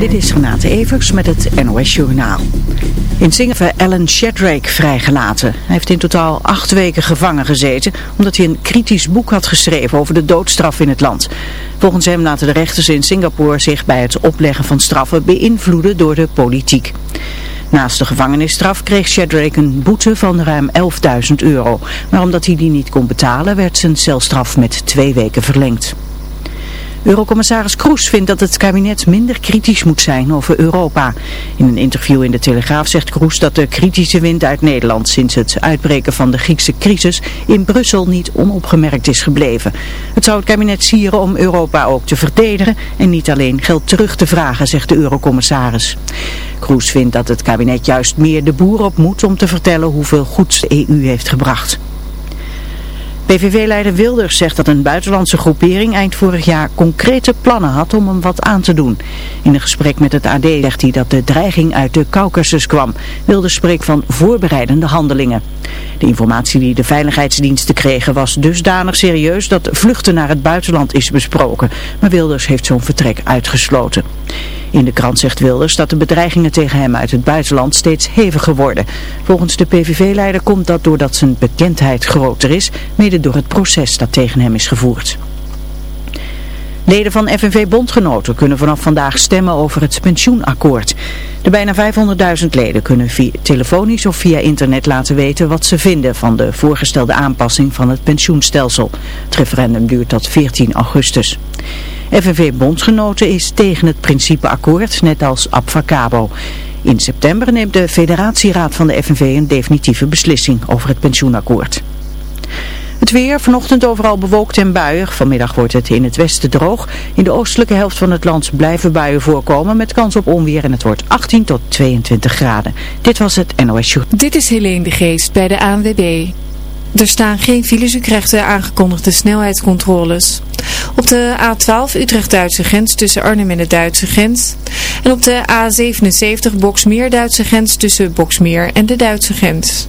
Dit is Renate Evers met het NOS Journaal. In Singapore Alan Shadrake vrijgelaten. Hij heeft in totaal acht weken gevangen gezeten omdat hij een kritisch boek had geschreven over de doodstraf in het land. Volgens hem laten de rechters in Singapore zich bij het opleggen van straffen beïnvloeden door de politiek. Naast de gevangenisstraf kreeg Shadrake een boete van ruim 11.000 euro. Maar omdat hij die niet kon betalen werd zijn celstraf met twee weken verlengd. Eurocommissaris Kroes vindt dat het kabinet minder kritisch moet zijn over Europa. In een interview in de Telegraaf zegt Kroes dat de kritische wind uit Nederland sinds het uitbreken van de Griekse crisis in Brussel niet onopgemerkt is gebleven. Het zou het kabinet sieren om Europa ook te verdedigen en niet alleen geld terug te vragen, zegt de Eurocommissaris. Kroes vindt dat het kabinet juist meer de boer op moet om te vertellen hoeveel goeds de EU heeft gebracht. PVV-leider Wilders zegt dat een buitenlandse groepering eind vorig jaar concrete plannen had om hem wat aan te doen. In een gesprek met het AD zegt hij dat de dreiging uit de Caucasus kwam. Wilders spreekt van voorbereidende handelingen. De informatie die de veiligheidsdiensten kregen was dusdanig serieus dat vluchten naar het buitenland is besproken. Maar Wilders heeft zo'n vertrek uitgesloten. In de krant zegt Wilders dat de bedreigingen tegen hem uit het buitenland steeds heviger worden. Volgens de PVV-leider komt dat doordat zijn bekendheid groter is, mede door het proces dat tegen hem is gevoerd. Leden van FNV-bondgenoten kunnen vanaf vandaag stemmen over het pensioenakkoord. De bijna 500.000 leden kunnen telefonisch of via internet laten weten wat ze vinden van de voorgestelde aanpassing van het pensioenstelsel. Het referendum duurt tot 14 augustus. FNV-bondgenoten is tegen het principeakkoord, net als Abfacabo. In september neemt de federatieraad van de FNV een definitieve beslissing over het pensioenakkoord. Het weer, vanochtend overal bewolkt en buiig. Vanmiddag wordt het in het westen droog. In de oostelijke helft van het land blijven buien voorkomen met kans op onweer. En het wordt 18 tot 22 graden. Dit was het NOS Show. Dit is Helene de Geest bij de ANWB. Er staan geen files, u krijgt de aangekondigde snelheidscontroles. Op de A12 Utrecht-Duitse grens tussen Arnhem en de Duitse grens. En op de A77 Boksmeer-Duitse grens tussen Boksmeer en de Duitse grens.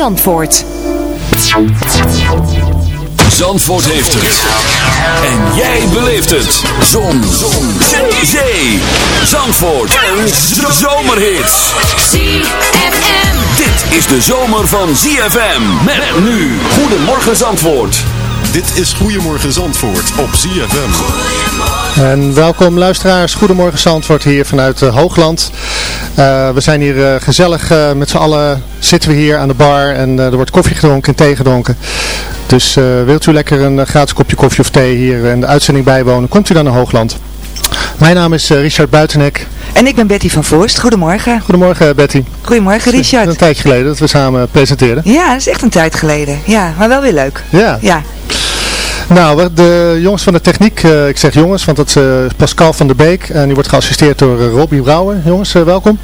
Zandvoort. Zandvoort heeft het. En jij beleeft het. Zon. Zon. Zee. Zee. Zandvoort. En zomerhits. ZFM. Dit is de zomer van ZFM. Met nu. Goedemorgen Zandvoort. Dit is Goedemorgen Zandvoort op ZFM. En welkom luisteraars, Goedemorgen Zandvoort hier vanuit uh, Hoogland. Uh, we zijn hier uh, gezellig met z'n allen, zitten we hier aan de bar en er wordt koffie gedronken en thee gedronken. Dus wilt u lekker een gratis kopje koffie of thee hier en de uitzending bijwonen, komt u dan naar Hoogland. Mijn naam is Richard Buitenek. En ik ben Betty van Voorst. Goedemorgen. Goedemorgen Betty. Goedemorgen Richard. Het is een tijdje geleden dat we samen presenteerden. Ja, dat is echt een tijd geleden. Ja, maar wel weer leuk. Ja. Ja. Nou, de jongens van de techniek, eh, ik zeg jongens, want dat is eh, Pascal van der Beek. En die wordt geassisteerd door eh, Robbie Brouwer. Jongens, welkom.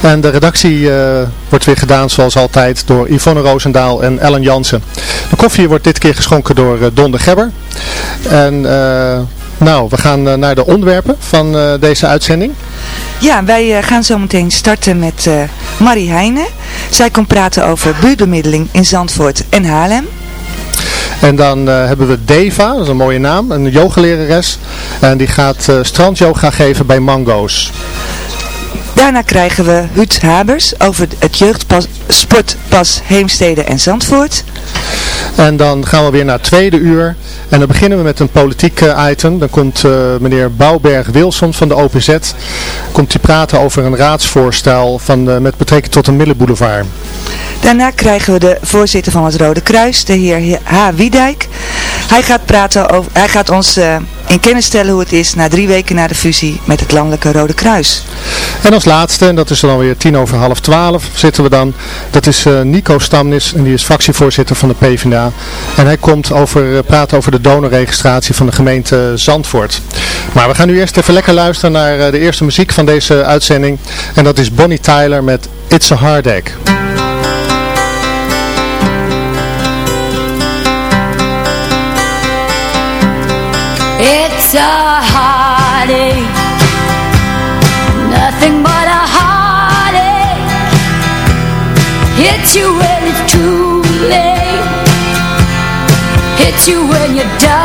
En de redactie eh, wordt weer gedaan zoals altijd door Yvonne Roosendaal en Ellen Jansen. De koffie wordt dit keer geschonken door Don de Gebber. En eh, nou, we gaan naar de onderwerpen van eh, deze uitzending. Ja, wij gaan zo meteen starten met eh, Marie Heijnen. Zij komt praten over buurtbemiddeling in Zandvoort en Haarlem. En dan eh, hebben we Deva, dat is een mooie naam, een yogalerares. En die gaat eh strandyoga geven bij Mango's. Daarna krijgen we Huut Habers over het jeugdsportpas Heemstede en Zandvoort. En dan gaan we weer naar het tweede uur. En dan beginnen we met een politiek eh, item. Dan komt eh, meneer Bouwberg-Wilson van de OPZ. Komt hij praten over een raadsvoorstel van, eh, met betrekking tot een middenboulevard. Daarna krijgen we de voorzitter van het Rode Kruis, de heer H. Wiedijk. Hij gaat, praten over, hij gaat ons in kennis stellen hoe het is na drie weken na de fusie met het Landelijke Rode Kruis. En als laatste, en dat is dan weer tien over half twaalf, zitten we dan. Dat is eh, Nico Stamnis en die is fractievoorzitter van de PvdA. En hij komt over, eh, praten over de donorregistratie van de gemeente Zandvoort. Maar we gaan nu eerst even lekker luisteren naar eh, de eerste muziek van deze uitzending. En dat is Bonnie Tyler met It's a Hard Egg. A heartache, nothing but a heartache. Hits you when it's too late, hits you when you're down.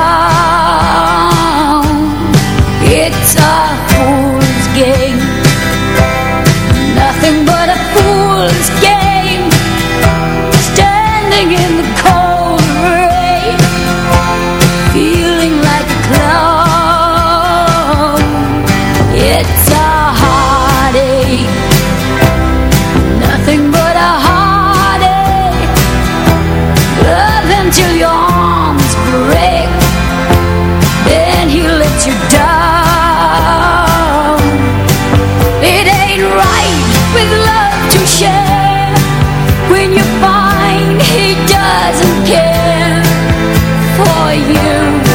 For you.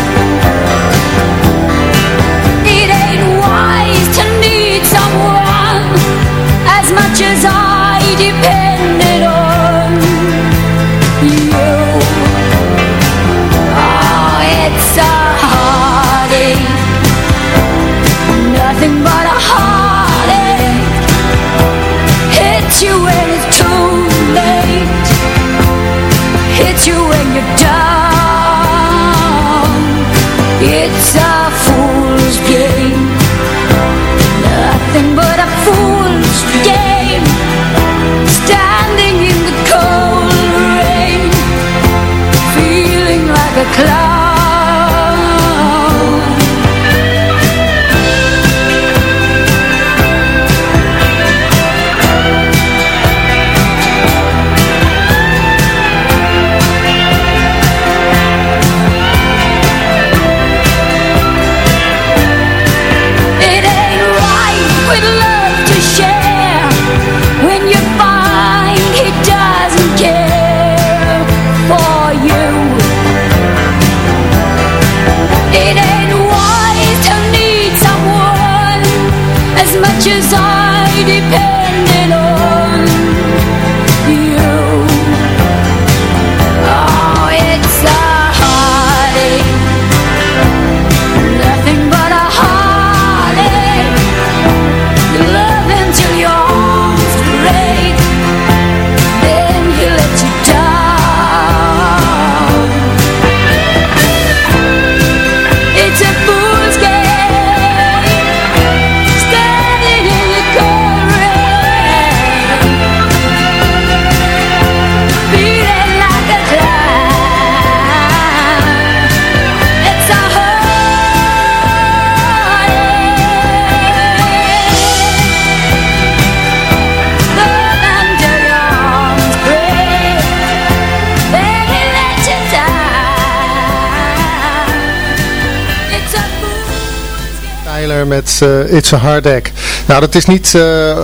Met eh, It's a Hard Egg. Nou, dat is niet, eh, eh,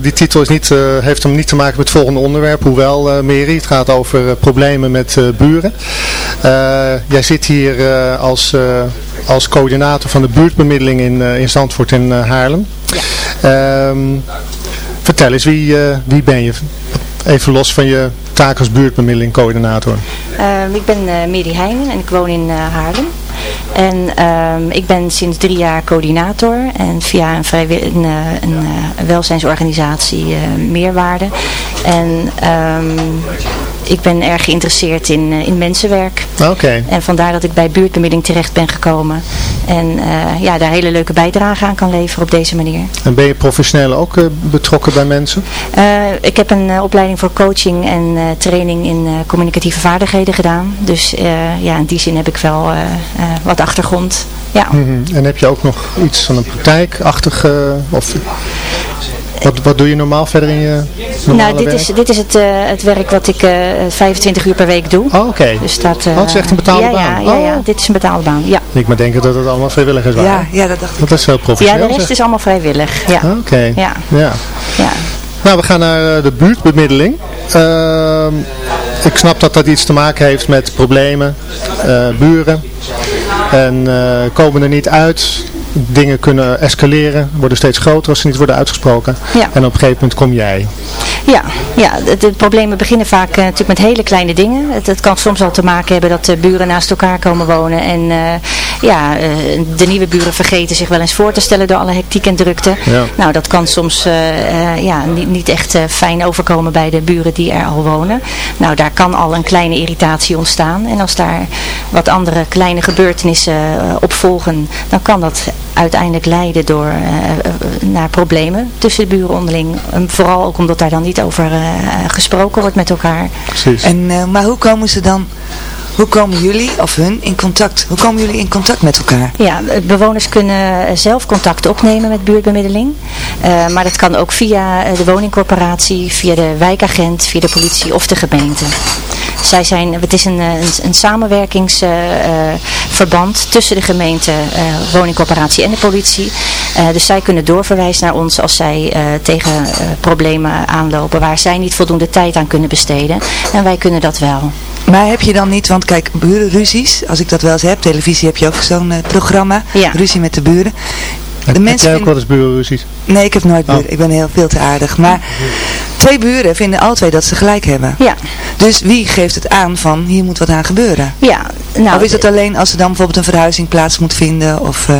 die titel is niet, heeft hem niet te maken met het volgende onderwerp, hoewel uh, Mary, het gaat over problemen met buren. Jij zit hier als, als coördinator van de buurtbemiddeling in, in Zandvoort in eh, Haarlem. Ehm, vertel eens, wie, wie ben je? Even los van je taak als buurtbemiddeling coördinator. Ehm, ik ben uh, Mary Heijnen en ik woon in uh, Haarlem. En ehm, ik ben sinds drie jaar coördinator en via een, een, uh, een uh, welzijnsorganisatie uh, Meerwaarde. En um, ik ben erg geïnteresseerd in, in mensenwerk. Oké. Okay. En vandaar dat ik bij buurtbemiddeling terecht ben gekomen. En uh, ja, daar hele leuke bijdrage aan kan leveren op deze manier. En ben je professioneel ook uh, betrokken bij mensen? Ik heb een opleiding voor coaching en training in communicatieve vaardigheden gedaan. Dus ja, in die zin heb ik wel wat achtergrond. Ja. Mm -hmm. En heb je ook nog iets van een praktijkachtig of wat, wat doe je normaal verder in je Nou, dit werk? is, dit is het, uh, het werk wat ik uh, 25 uur per week doe. Oh, oké. Okay. Dus dat, uh, oh, het is echt een betaalde ja, baan? Ja, oh. ja, ja, dit is een betaalde baan, ja. Ik maar denken dat het allemaal vrijwilligers waren. Ja, ja dat dacht ik. Dat is heel professioneel. Ja, de rest is allemaal vrijwillig, ja. Oké. Okay. Ja. ja. ja. Nou, we gaan naar de buurtbemiddeling. Uh, ik snap dat dat iets te maken heeft met problemen, buren. En komen er niet uit. Dingen kunnen escaleren, worden steeds groter als ze niet worden uitgesproken. Ja. En op een gegeven moment kom jij. Ja, ja de, de problemen beginnen vaak uh, natuurlijk met hele kleine dingen. Het, het, kan soms al te maken hebben dat de buren naast elkaar komen wonen. En uh, ja, uh, de nieuwe buren vergeten zich wel eens voor te stellen door alle hectiek en drukte. Ja. Nou, dat kan soms ja, niet, niet echt fijn overkomen bij de buren die er al wonen. Nou, daar kan al een kleine irritatie ontstaan. En als daar wat andere kleine gebeurtenissen op volgen, dan kan dat uiteindelijk leiden door, naar problemen tussen de buren onderling. En vooral ook omdat daar dan niet over uh, gesproken wordt met elkaar. Precies. En, uh, maar hoe komen ze dan, hoe komen jullie of hun in contact? Hoe komen jullie in contact met elkaar? Ja, bewoners kunnen zelf contact opnemen met buurtbemiddeling. Uh, maar dat kan ook via de woningcorporatie, via de wijkagent, via de politie of de gemeente. Zij zijn, het is een, een, een samenwerkingsverband tussen de gemeente, woningcorporatie en de politie. dus zij kunnen doorverwijzen naar ons als zij tegen problemen aanlopen waar zij niet voldoende tijd aan kunnen besteden. En wij kunnen dat wel. Maar heb je dan niet, want kijk, burenruzies, als ik dat wel eens heb, televisie heb je ook zo'n programma, ja. ruzie met de buren. De heb, mensen heb jij ook wel eens burenruzies? Nee, ik heb nooit buren. Oh. Ik ben heel veel te aardig. Maar twee buren vinden alle twee dat ze gelijk hebben. Ja. Dus wie geeft het aan van hier moet wat aan gebeuren? Ja. Nou, of is het alleen als er dan bijvoorbeeld een verhuizing plaats moet vinden? Of, uh...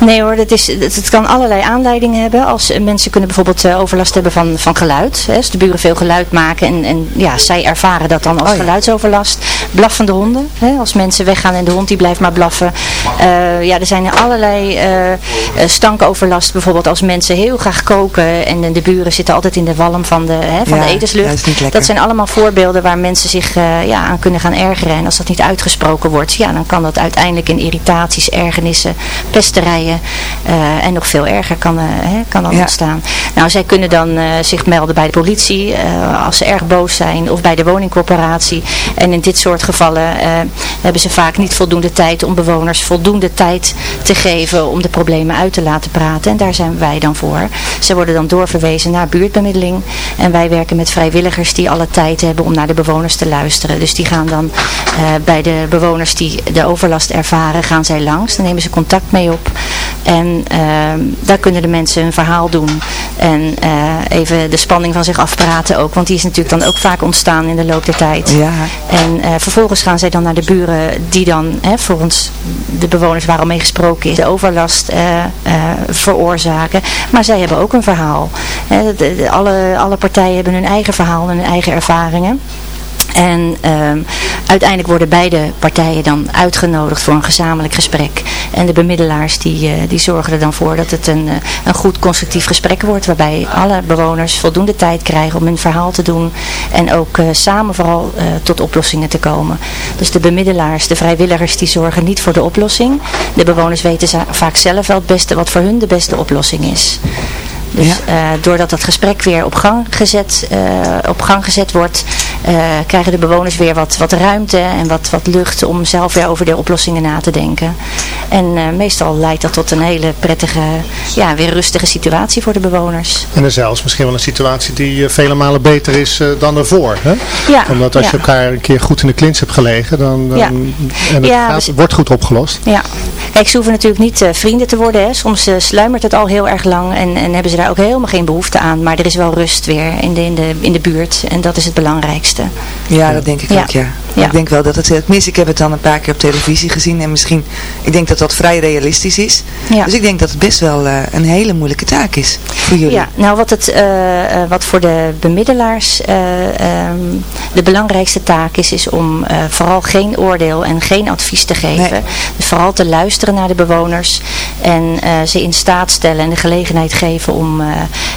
Nee hoor, het, is, het, het, kan allerlei aanleidingen hebben. Als uh, mensen kunnen bijvoorbeeld uh, overlast hebben van, van geluid. Hè, als de buren veel geluid maken en, en ja, zij ervaren dat dan als oh, ja. geluidsoverlast. Blaffende honden. Hè, als mensen weggaan en de hond die blijft maar blaffen. ja, er zijn allerlei stankoverlast. Bijvoorbeeld als mensen heel graag koken en de buren zitten altijd in de walm van de, hè, van ja, de etenslucht. Dat, dat zijn allemaal voorbeelden waar mensen zich ja, aan kunnen gaan ergeren. En als dat niet uitgesproken wordt, ja, dan kan dat uiteindelijk in irritaties, ergernissen, pesterijen uh, en nog veel erger kan, uh, hè, kan dan ja. ontstaan. Nou, zij kunnen dan zich melden bij de politie als ze erg boos zijn of bij de woningcorporatie. En in dit soort gevallen hebben ze vaak niet voldoende tijd om bewoners voldoende tijd te geven om de problemen uit te laten praten. En daar zijn wij dan voor. Ze worden dan doorverwezen naar buurtbemiddeling. En wij werken met vrijwilligers die alle tijd hebben om naar de bewoners te luisteren. Dus die gaan dan bij de bewoners die de overlast ervaren, gaan zij langs. Dan nemen ze contact mee op. En uh, daar kunnen de mensen hun verhaal doen. En uh, even de spanning van zich afpraten ook. Want die is natuurlijk dan ook vaak ontstaan in de loop der tijd. Ja. En uh, vervolgens gaan zij dan naar de buren die dan hè, volgens de bewoners waar al mee gesproken is. De overlast veroorzaken. Maar zij hebben ook een verhaal. Alle, alle partijen hebben hun eigen verhaal en hun eigen ervaringen. En um, uiteindelijk worden beide partijen dan uitgenodigd voor een gezamenlijk gesprek. En de bemiddelaars die, uh, die zorgen er dan voor dat het een, uh, een goed constructief gesprek wordt. Waarbij alle bewoners voldoende tijd krijgen om hun verhaal te doen. En ook uh, samen vooral tot oplossingen te komen. Dus de bemiddelaars, de vrijwilligers die zorgen niet voor de oplossing. De bewoners weten vaak zelf wel het beste wat voor hun de beste oplossing is. Dus eh, doordat dat gesprek weer op gang gezet, eh, op gang gezet wordt, eh, krijgen de bewoners weer wat, wat ruimte en wat, wat lucht om zelf weer over de oplossingen na te denken. En meestal leidt dat tot een hele prettige, ja, weer rustige situatie voor de bewoners. En er zelfs misschien wel een situatie die vele malen beter is dan ervoor. Hè? Ja, Omdat als ja. je elkaar een keer goed in de klins hebt gelegen, dan, dan Ja. en het Ja, gaat- wordt goed opgelost. Ja, kijk, ze hoeven natuurlijk niet vrienden te worden. Hè. Soms sluimert het al heel erg lang en, en hebben ze daar ook helemaal geen behoefte aan. Maar er is wel rust weer in de, in de, in de buurt en dat is het belangrijkste. Ja, dat denk ik Ja. ook, ja. Ik denk wel dat het, tenminste ik heb het dan een paar keer op televisie gezien en misschien, ik denk dat dat vrij realistisch is. Dus ik denk dat het best wel eh, een hele moeilijke taak is voor jullie. Ja, nou wat, het, eh, eh, wat voor de bemiddelaars eh, ehm, de belangrijkste taak is, is om vooral geen oordeel en geen advies te geven. Dus vooral te luisteren naar de bewoners en ze in staat stellen en de gelegenheid geven om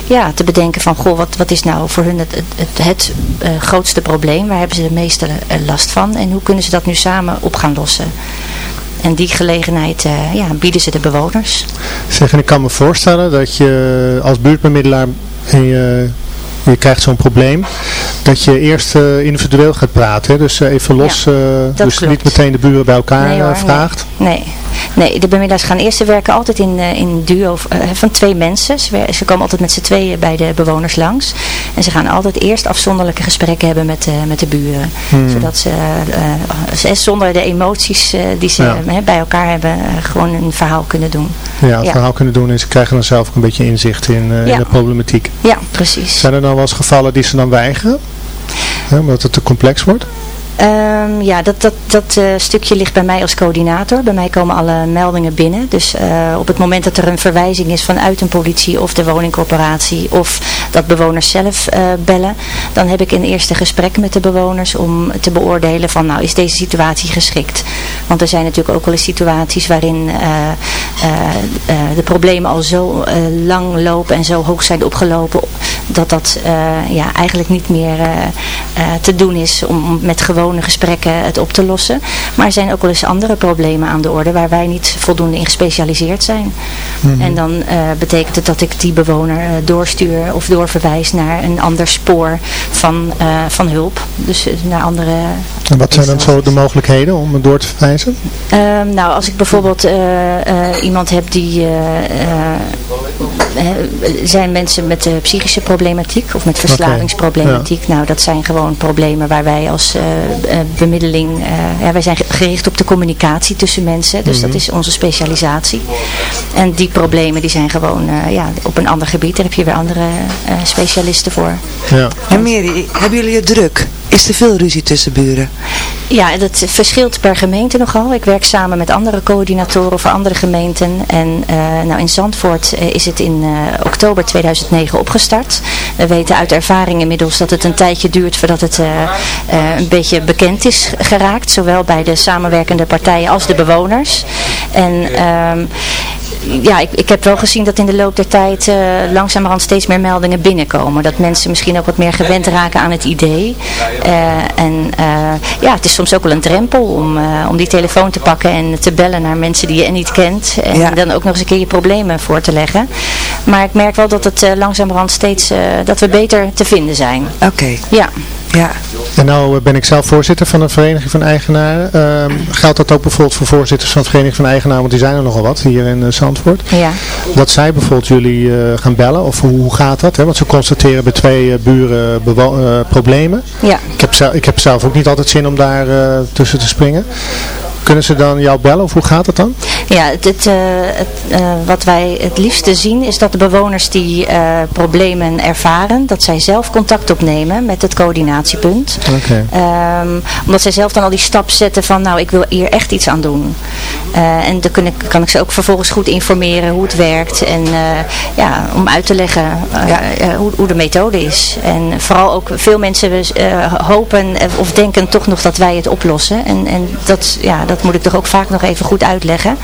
ja, te bedenken van, goh, wat, wat is nou voor hun het, het, het, het, grootste probleem? Waar hebben ze de meeste last van? En hoe kunnen ze dat nu samen op gaan lossen? En die gelegenheid eh, ja, bieden ze de bewoners. Zeg, en ik kan me voorstellen dat je als buurtbemiddelaar en je, je krijgt zo'n probleem, dat je eerst eh, individueel gaat praten. hè? Dus eh, even los, eh, dus klopt. niet meteen de buren bij elkaar Nee hoor, vraagt. Nee. nee, de bemiddelaars gaan eerst, ze werken altijd in, in duo van twee mensen. Ze, ze komen altijd met z'n tweeën bij de bewoners langs. En ze gaan altijd eerst afzonderlijke gesprekken hebben met, met de buren. Hmm. Zodat ze, zonder de emoties die ze Ja. bij elkaar hebben, gewoon een verhaal kunnen doen. Ja, het Ja. verhaal kunnen doen en ze krijgen dan zelf ook een beetje inzicht in, in de problematiek. Ja, precies. Zijn er dan eens gevallen die ze dan weigeren? Omdat het te complex wordt? Ehm, ja, dat, dat, dat eh, stukje ligt bij mij als coördinator. Bij mij komen alle meldingen binnen. Dus eh, op het moment dat er een verwijzing is vanuit een politie of de woningcorporatie of dat bewoners zelf eh, bellen, dan heb ik een eerste gesprek met de bewoners om te beoordelen van nou is deze situatie geschikt. Want er zijn natuurlijk ook wel eens situaties waarin de problemen al zo lang lopen en zo hoog zijn opgelopen dat dat eh, ja, eigenlijk niet meer eh, eh, te doen is om met gewone gesprekken het op te lossen. Maar er zijn ook wel eens andere problemen aan de orde waar wij niet voldoende in gespecialiseerd zijn. Mhm. En dan betekent het dat ik die bewoner doorstuur of doorverwijs naar een ander spoor van, van hulp. Dus naar andere En wat zijn dan zo de mogelijkheden om het door te verwijzen? Ehm, nou, als ik bijvoorbeeld iemand heb die... zijn mensen met eh, psychische problematiek of met verslavingsproblematiek. Nou, dat zijn gewoon problemen waar wij als eh, eh, bemiddeling... eh, ja, wij zijn ge- gericht op de communicatie tussen mensen. Dus Mhm. dat is onze specialisatie. En die problemen die zijn gewoon eh, ja, op een ander gebied. Daar heb je weer andere eh, specialisten voor. Ja. En Mary, hebben jullie het druk? Is er veel ruzie tussen buren? Ja, dat verschilt per gemeente nogal. Ik werk samen met andere coördinatoren voor andere gemeenten. En eh, nou, in Zandvoort eh, is het in eh, oktober 2009 opgestart. We weten uit ervaring inmiddels dat het een tijdje duurt voordat het een beetje bekend is geraakt. Zowel bij de samenwerkende partijen als de bewoners. En... ja, ik, ik heb wel gezien dat in de loop der tijd eh, langzamerhand steeds meer meldingen binnenkomen. Dat mensen misschien ook wat meer gewend raken aan het idee. Eh, en eh, ja, het is soms ook wel een drempel om, om die telefoon te pakken en te bellen naar mensen die je niet kent. En dan ook nog eens een keer je problemen voor te leggen. Maar ik merk wel dat het langzamerhand steeds, dat we beter te vinden zijn. Oké. Ja. Ja. En nou eh, ben ik zelf voorzitter van een vereniging van eigenaren. Ehm, geldt dat ook bijvoorbeeld voor voorzitters van de vereniging van eigenaren? Want die zijn er nogal wat hier in eh, Zandvoort. Ja. Dat zij bijvoorbeeld jullie eh, gaan bellen? Of hoe, hoe gaat dat? Hè? Want ze constateren bij twee buren problemen. Ja. Ik heb, zelf, ik heb zelf ook niet altijd zin om daar tussen te springen. Kunnen ze dan jou bellen of hoe gaat het dan? Ja, het, het, eh, het, eh, wat wij het liefste zien is dat de bewoners die eh, problemen ervaren, dat zij zelf contact opnemen met het coördinatiepunt. Oké. Ehm, omdat zij zelf dan al die stap zetten van nou ik wil hier echt iets aan doen. Eh, en dan kan ik, kan ik ze ook vervolgens goed informeren hoe het werkt. En eh, ja, om uit te leggen eh, hoe, hoe de methode is. En vooral ook veel mensen eh, hopen of denken toch nog dat wij het oplossen. En, en dat, ja, dat moet ik toch ook vaak nog even goed uitleggen.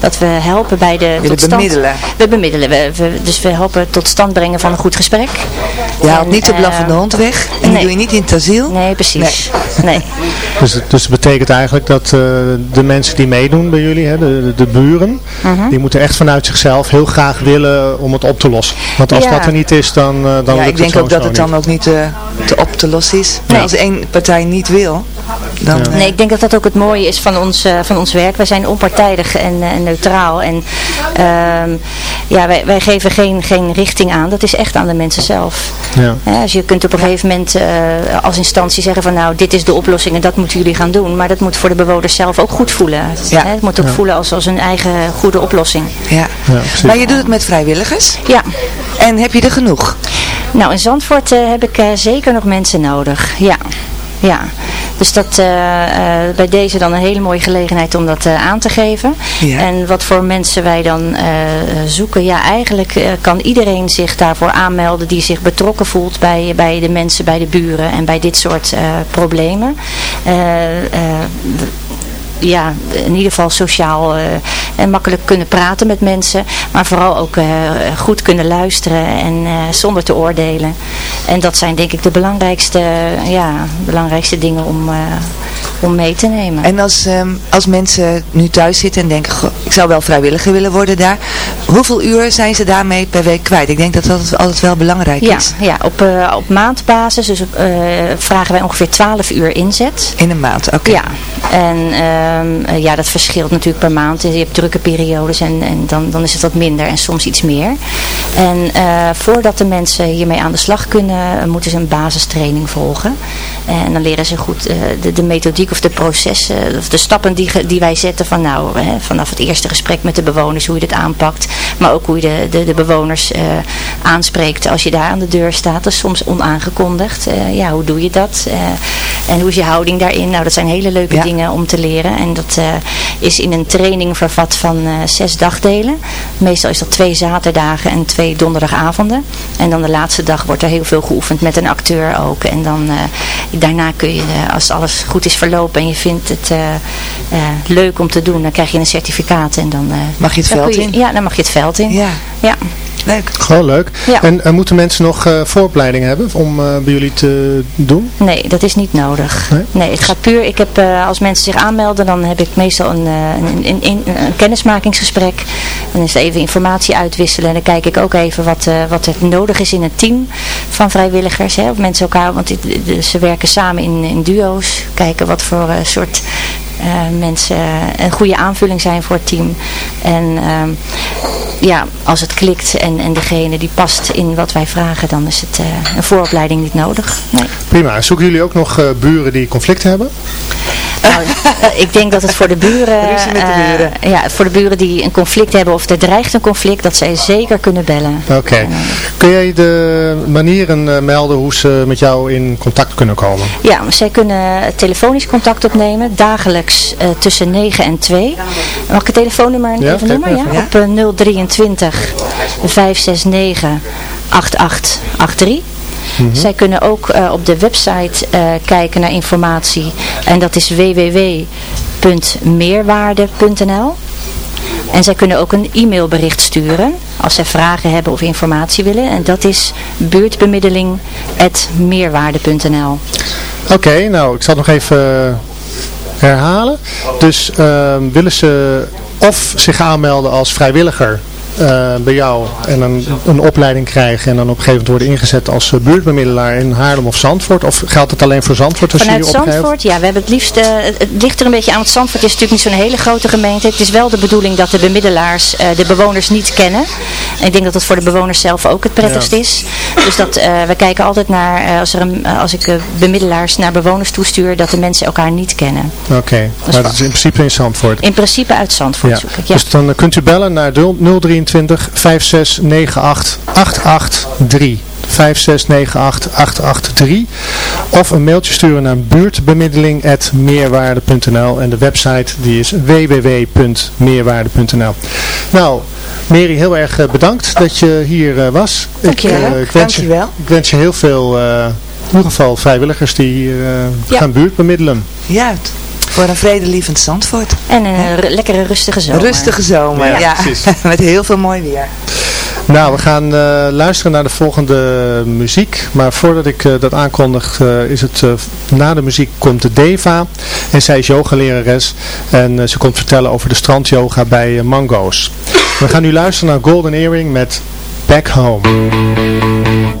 Dat we helpen bij de Jullie tot stand. bemiddelen. We bemiddelen. We, we- dus we helpen tot stand brengen van een goed gesprek. Je haalt En, niet de blaffende hond weg. En die doe je niet in het asiel. Nee, precies. Nee. Dus, dus het betekent eigenlijk dat eh, de mensen die meedoen bij jullie, hè, de, de buren, Mhm. die moeten echt vanuit zichzelf heel graag willen om het op te lossen. Want als Ja. dat er niet is, dan, eh, dan ja, lukt ik denk het ook dat het dan ook niet eh, te op te lossen is. Nee. Als één partij niet wil, dan... Nee, ik denk dat dat ook het mooie is van ons, eh, van ons werk. Wij zijn onpartijdig en, eh, en neutraal. En ehm, ja, wij, wij geven geen, geen richting aan. Dat is echt aan de mensen zelf. Ja. Hè, dus je kunt op een gegeven moment eh, als instantie zeggen van nou, dit is de oplossing en dat moeten jullie gaan doen. Maar dat moet voor de bewoners zelf ook goed voelen. Ja. Hè, het moet ook Ja. voelen als, als een eigen goede oplossing. Ja. maar je doet het met vrijwilligers? Ja. En heb je er genoeg? Nou, in Zandvoort eh, heb ik eh, zeker nog mensen nodig. Ja. Ja, dus dat eh, eh, bij deze dan een hele mooie gelegenheid om dat eh, aan te geven. Ja. En wat voor mensen wij dan zoeken, ja eigenlijk kan iedereen zich daarvoor aanmelden die zich betrokken voelt bij, bij de mensen, bij de buren en bij dit soort eh, problemen. Ja, in ieder geval sociaal eh, en makkelijk kunnen praten met mensen. Maar vooral ook eh, goed kunnen luisteren en eh, zonder te oordelen. En dat zijn denk ik de belangrijkste, ja, belangrijkste dingen om, om mee te nemen. En als, ehm, als mensen nu thuis zitten en denken, "Goh, ik zou wel vrijwilliger willen worden daar. Hoeveel uur zijn ze daarmee per week kwijt? Ik denk dat dat altijd wel belangrijk Ja, is. ja op, eh, op maandbasis dus, eh, vragen wij ongeveer 12 uur inzet. In een maand, oké. Ja, en ehm, eh, ja, dat verschilt natuurlijk per maand. Je hebt drukke periodes en, en dan, dan is het wat minder en soms iets meer. En voordat de mensen hiermee aan de slag kunnen, moeten ze een basistraining volgen. En dan leren ze goed de, de methodiek of de processen, of de stappen die, die wij zetten van nou, hè, vanaf het eerste gesprek met de bewoners, hoe je dit aanpakt. Maar ook hoe je de, de, de bewoners eh, aanspreekt als je daar aan de deur staat. Dat is soms onaangekondigd. Eh, ja, hoe doe je dat? Eh, en hoe is je houding daarin? Nou, dat zijn hele leuke Ja. dingen om te leren. En dat is in een training vervat van zes dagdelen. Meestal is dat twee zaterdagen en twee donderdagavonden. En dan de laatste dag wordt er heel veel geoefend met een acteur ook. En dan daarna kun je, als alles goed is verlopen en je vindt het leuk om te doen, dan krijg je een certificaat. En dan, Mag je het veld je- in? Ja, dan mag je het veld in. Ja. ja. Leuk. Gewoon leuk. Ja. En eh, moeten mensen nog eh, vooropleiding hebben om eh, bij jullie te doen? Nee, dat is niet nodig. Nee? Nee, het gaat puur, ik heb, eh, als mensen zich aanmelden, dan heb ik meestal een, eh, een, een, kennismakingsgesprek. Dan is het even informatie uitwisselen en dan kijk ik ook even wat, eh, wat er nodig is in het team van vrijwilligers. Hè, of mensen elkaar, want ze werken samen in, in duo's. Kijken wat voor eh, soort mensen eh, een goede aanvulling zijn voor het team. En ehm, ja, als het klikt en, en degene die past in wat wij vragen, dan is het eh, een vooropleiding niet nodig. Nee. Prima. Zoeken jullie ook nog eh, buren die conflicten hebben? Nou, eh, ik denk dat het voor de buren, de eh, buren. ja, voor de buren die een conflict hebben of er dreigt een conflict, dat zij zeker kunnen bellen. Oké. Kun jij de manieren eh, melden hoe ze met jou in contact kunnen komen? Ja, zij kunnen telefonisch contact opnemen, dagelijks eh, tussen 9 en 2. Mag ik het telefoonnummer Ja, even noemen? Ja? Op eh, 023 569 8883. Mhm. Zij kunnen ook eh, op de website eh, kijken naar informatie en dat is www.meerwaarde.nl en zij kunnen ook een e-mailbericht sturen als zij vragen hebben of informatie willen en dat is buurtbemiddeling.meerwaarde.nl Oké, nou ik zal nog even herhalen. Dus ehm, willen ze of zich aanmelden als vrijwilliger eh, bij jou en een, een opleiding krijgen en dan op een gegeven moment worden ingezet als eh, buurtbemiddelaar in Haarlem of Zandvoort? Of geldt het alleen voor Zandvoort als Vanuit je opgeeft? Zandvoort, ja, we hebben het liefst, eh, het ligt er een beetje aan, want Zandvoort is natuurlijk niet zo'n hele grote gemeente. Het is wel de bedoeling dat de bemiddelaars de bewoners niet kennen. En ik denk dat het voor de bewoners zelf ook het prettigst Ja. is. Dus dat, we kijken altijd naar, als, er een, als ik bemiddelaars naar bewoners toestuur, dat de mensen elkaar niet kennen. Oké, maar dat is in principe in Zandvoort. In principe uit Zandvoort Ja. zoek ik, ja. Dus dan kunt u bellen naar 023 5698 883. 5698 of een mailtje sturen naar buurtbemiddeling.meerwaarde.nl en de website die is www.meerwaarde.nl Nou, Mary, heel erg eh, bedankt dat je hier eh, was. Dankjewel. Ik, eh, ik, wens je, ik wens je heel veel, eh, in ieder geval vrijwilligers die hier Ja. gaan buurtbemiddelen. Ja, voor een vredelievend Zandvoort. En een lekkere rustige zomer. Rustige zomer, Ja, ja. precies. Met heel veel mooi weer. Nou, we gaan eh, luisteren naar de volgende muziek. Maar voordat ik eh, dat aankondig, eh, is het na de muziek komt de Deva. En zij is yogalerares. En ze komt vertellen over de strandyoga bij Mango's. We gaan nu luisteren naar Golden Earring met Back Home.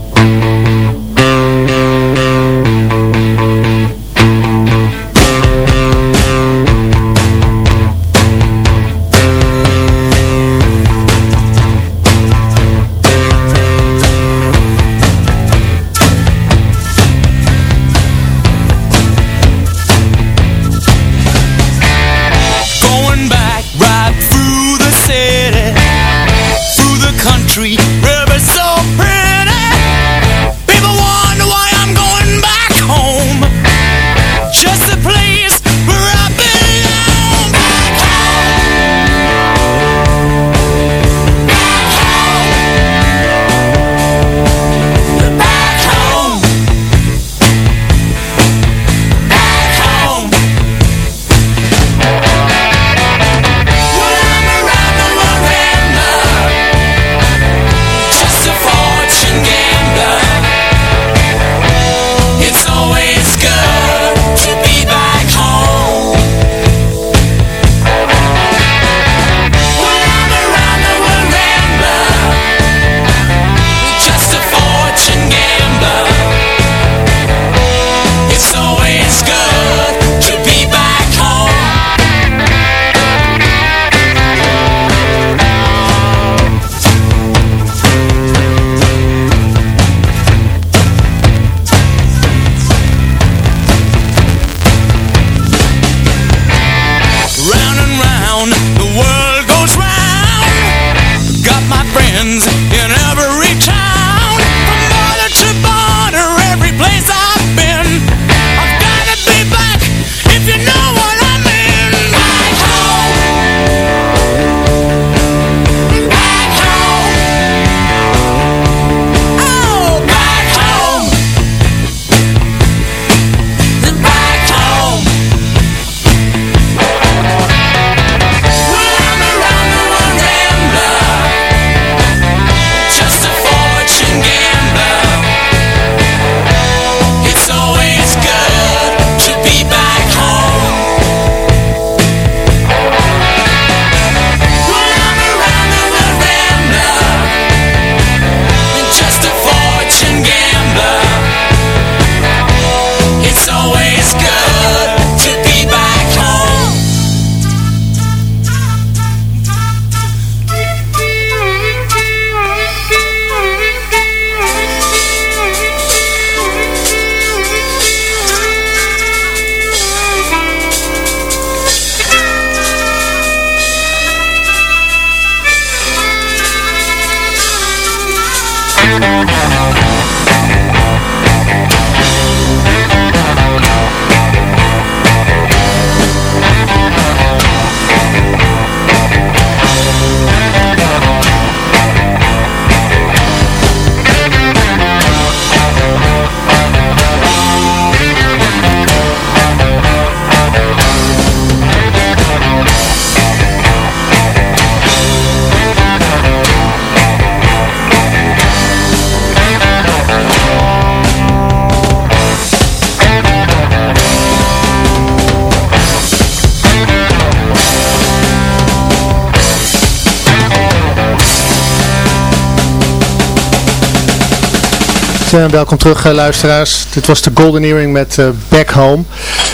Welkom terug eh, luisteraars. Dit was de Golden Earring met eh, Back Home.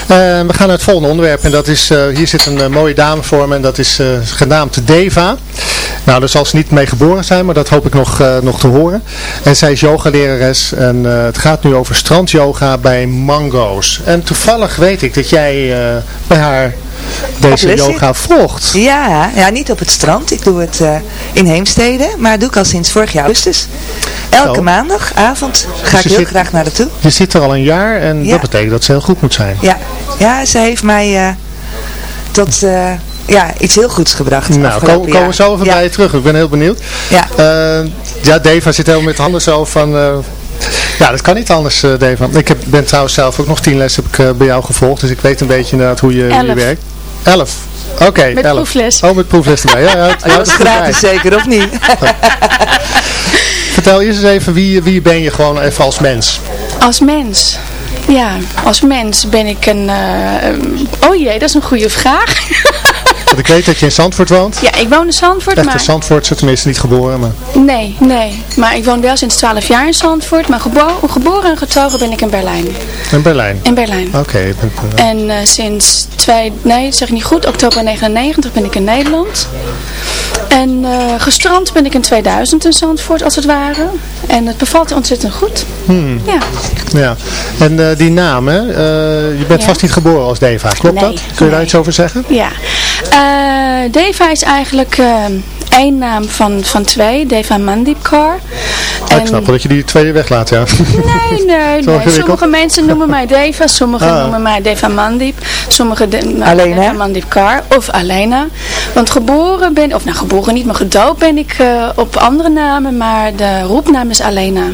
Eh, we gaan naar het volgende onderwerp en dat is, hier zit een mooie dame voor me en dat is genaamd Deva. Nou, daar zal ze niet mee geboren zijn, maar dat hoop ik nog, nog te horen. En zij is yogalerares en het gaat nu over strandyoga bij Mango's. En toevallig weet ik dat jij bij haar deze yoga volgt. Ja, ja, niet op het strand. Ik doe het eh, in Heemstede, maar dat doe ik al sinds vorig jaar augustus. Elke Zo. maandagavond ga Dus ik je heel zit- graag naar naartoe. Je zit er al een jaar en Ja. dat betekent dat ze heel goed moet zijn. Ja, ja ze heeft mij eh, tot eh, ja, iets heel goeds gebracht. Nou, komen komen we zo even bij je terug. Ik ben heel benieuwd. Ja. Ja, Deva zit helemaal met de handen zo van... eh, ja, dat kan niet anders, Deva. Ik heb, ben trouwens zelf ook nog tien lessen heb ik, eh, bij jou gevolgd. Dus ik weet een beetje inderdaad hoe je, hoe je werkt. Elf. Oké, Met elf. proefles. Oh, met proefles erbij. Ja, ja, Dat gratis zeker, of niet? vertel eerst eens even, wie, wie ben je gewoon even als mens? Als mens? Ja, als mens ben ik een... eh, oh jee, dat is een goede vraag. Want ik weet dat je in Zandvoort woont. ja, ik woon in Zandvoort, Echte maar... Zandvoortse, tenminste niet geboren, maar... Nee, nee. Maar ik woon wel sinds 12 jaar in Zandvoort. Maar gebo geboren en getogen ben ik in Berlijn. In Berlijn. In Berlijn. Oké, bent, eh, En eh, sinds twee, nee, zeg ik niet goed, oktober 99 ben ik in Nederland. En eh, gestrand ben ik in 2000 in Zandvoort, als het ware. En het bevalt ontzettend goed. hmm, Ja. ja. En die naam, hè? je bent Ja. vast niet geboren als Deva, klopt Nee, dat? Kun je daar iets over zeggen? Ja. Eh, Deva is eigenlijk eh, één naam van, van twee. Deva Mandipkar. Ah, ik snap wel dat je die tweede weglaat, ja. Nee, nee, nee. Sommige mensen noemen mij Deva, sommigen Ah. noemen mij Deva Mandip, sommigen de, Alena? Deva Mandip Kar of Alena. Want geboren ben, of nou geboren niet, maar gedoopt ben ik eh, op andere namen, maar de roepnaam is Alena.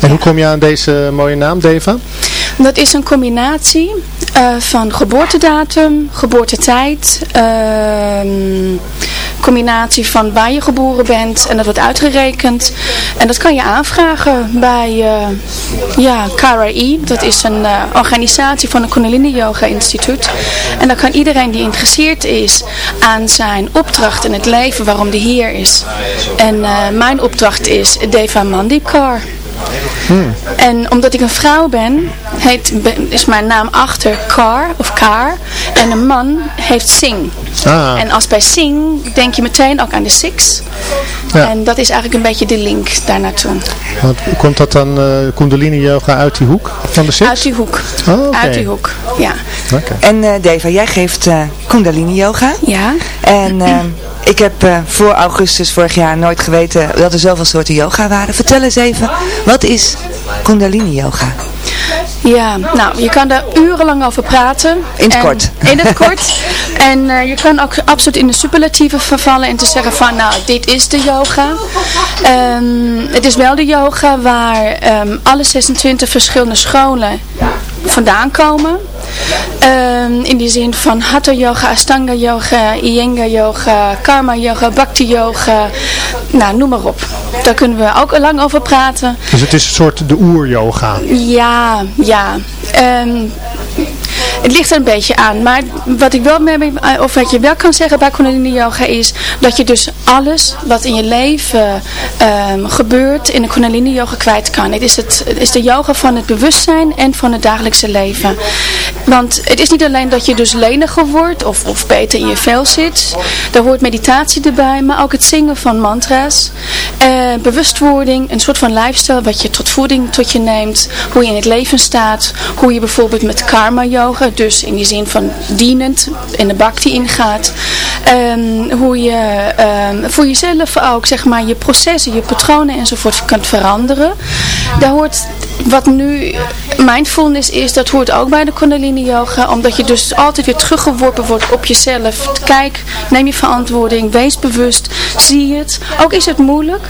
En hoe kom je aan deze mooie naam, Deva? Dat is een combinatie eh, van geboortedatum, geboortetijd, ehm, combinatie van waar je geboren bent en dat wordt uitgerekend. En dat kan je aanvragen bij eh ja, KRI, dat is een eh, organisatie van het Kundalini Yoga Instituut. En dan kan iedereen die geïnteresseerd is aan zijn opdracht in het leven, waarom die hier is. En mijn opdracht is Deva Mandipkar. En omdat ik een vrouw ben, heet, is mijn naam achter Kar of Kar. En een man heeft Singh. Ah. En als bij Singh denk je meteen ook aan de Six. Ja. En dat is eigenlijk een beetje de link daar naartoe. Komt dat dan, eh Kundalini Yoga, uit die hoek van de Six? Uit die hoek. Oh. Uit die hoek, ja. Oké. En eh, Deva, jij geeft eh, Kundalini Yoga. Ja. En ik heb eh, voor augustus vorig jaar nooit geweten dat er zoveel soorten yoga waren. Vertel eens even, wat is Kundalini Yoga? Ja, nou, je kan daar urenlang over praten. In het En- kort. In het kort. en eh, je kan ook absoluut in de superlatieven vervallen en te zeggen van, nou, dit is de yoga. Ehm, het is wel de yoga waar ehm, alle 26 verschillende scholen vandaan komen. Ehm, in die zin van Hatha yoga, Astanga yoga, Iyengar yoga, Karma yoga, Bhakti yoga. Nou, noem maar op. Daar kunnen we ook lang over praten. Dus het is een soort de oer-yoga. Ja, ja. Ehm, het ligt er een beetje aan. Maar wat ik wel mee, of wat je wel kan zeggen bij Kundalini Yoga is dat je dus alles wat in je leven ehm, gebeurt in de Kundalini Yoga kwijt kan. Het is, het, het is de yoga van het bewustzijn en van het dagelijkse leven. Want het is niet alleen dat je dus leniger wordt of, of beter in je vel zit. Daar hoort meditatie erbij, maar ook het zingen van mantra's. Eh, bewustwording, een soort van lifestyle wat je tot voeding tot je neemt. Hoe je in het leven staat. Hoe je bijvoorbeeld met karma yoga, dus in die zin van dienend in de bhakti ingaat. Ehm, hoe je ehm, voor jezelf ook zeg maar je processen, je patronen enzovoort kunt veranderen. Daar hoort wat nu mindfulness is, dat hoort ook bij de Kundalini yoga. Omdat je dus altijd weer teruggeworpen wordt op jezelf. Kijk, neem je verantwoording, wees bewust, zie het. Ook is het moeilijk.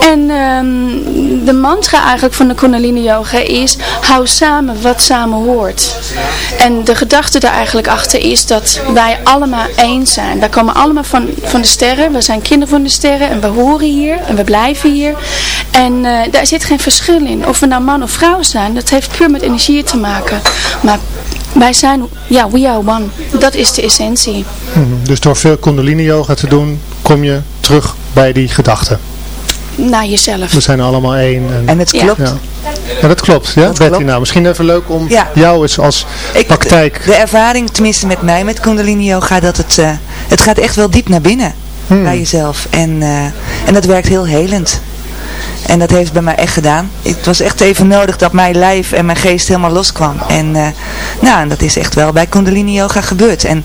En ehm, de mantra eigenlijk van de Kundalini yoga is, hou samen wat samen hoort. En de gedachte daar eigenlijk achter is dat wij allemaal één zijn. Wij komen allemaal van, van de sterren. We zijn kinderen van de sterren en we horen hier en we blijven hier. En eh, daar zit geen verschil in. Of we nou man of vrouw zijn, dat heeft puur met energie te maken. Maar wij zijn, ja, we are one. Dat is de essentie. Mhm. Dus door veel Kundalini Yoga te doen, kom je terug bij die gedachten. Naar jezelf. We zijn allemaal één. En, En het klopt. Ja. Ja, dat klopt. Ja, Betty, klopt. nou, misschien even leuk om Ja. jou eens als Ik- praktijk... De ervaring, tenminste met mij met Kundalini Yoga, dat het, eh, het gaat echt wel diep naar binnen Hmm. bij jezelf. En, eh, en dat werkt heel helend. En dat heeft bij mij echt gedaan. Het was echt even nodig dat mijn lijf en mijn geest helemaal loskwam. En eh, nou, en dat is echt wel bij Kundalini Yoga gebeurd. En,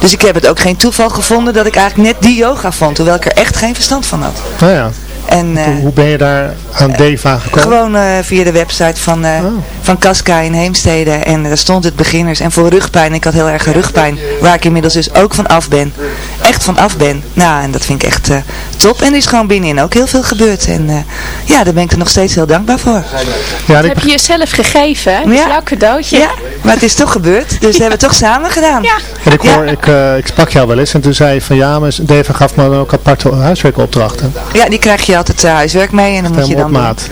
dus ik heb het ook geen toeval gevonden dat ik eigenlijk net die yoga vond. Hoewel ik er echt geen verstand van had. Nou ja, En, eh, hoe, hoe ben je daar aan Deva gekomen? Gewoon eh, via de website van, eh Oh. van Casca in Heemstede. En daar stond het beginners. En voor rugpijn, ik had heel erg rugpijn. Waar ik inmiddels dus ook van af ben. Echt van af ben. Nou, en dat vind ik echt eh, top. En er is gewoon binnenin ook heel veel gebeurd. En eh, ja, daar ben ik er nog steeds heel dankbaar voor. Ja, Dat heb je jezelf gegeven, hè? Dat Ja. jouw cadeautje. Ja, maar het is toch gebeurd. Dus we hebben het toch samen gedaan. Ja. en ik, hoor, ik, eh, ik sprak jou wel eens en toen zei je van ja, maar Deva gaf me ook aparte huiswerkopdrachten. Ja, die krijg je altijd uh, huiswerk mee en dan moet je dan op doen.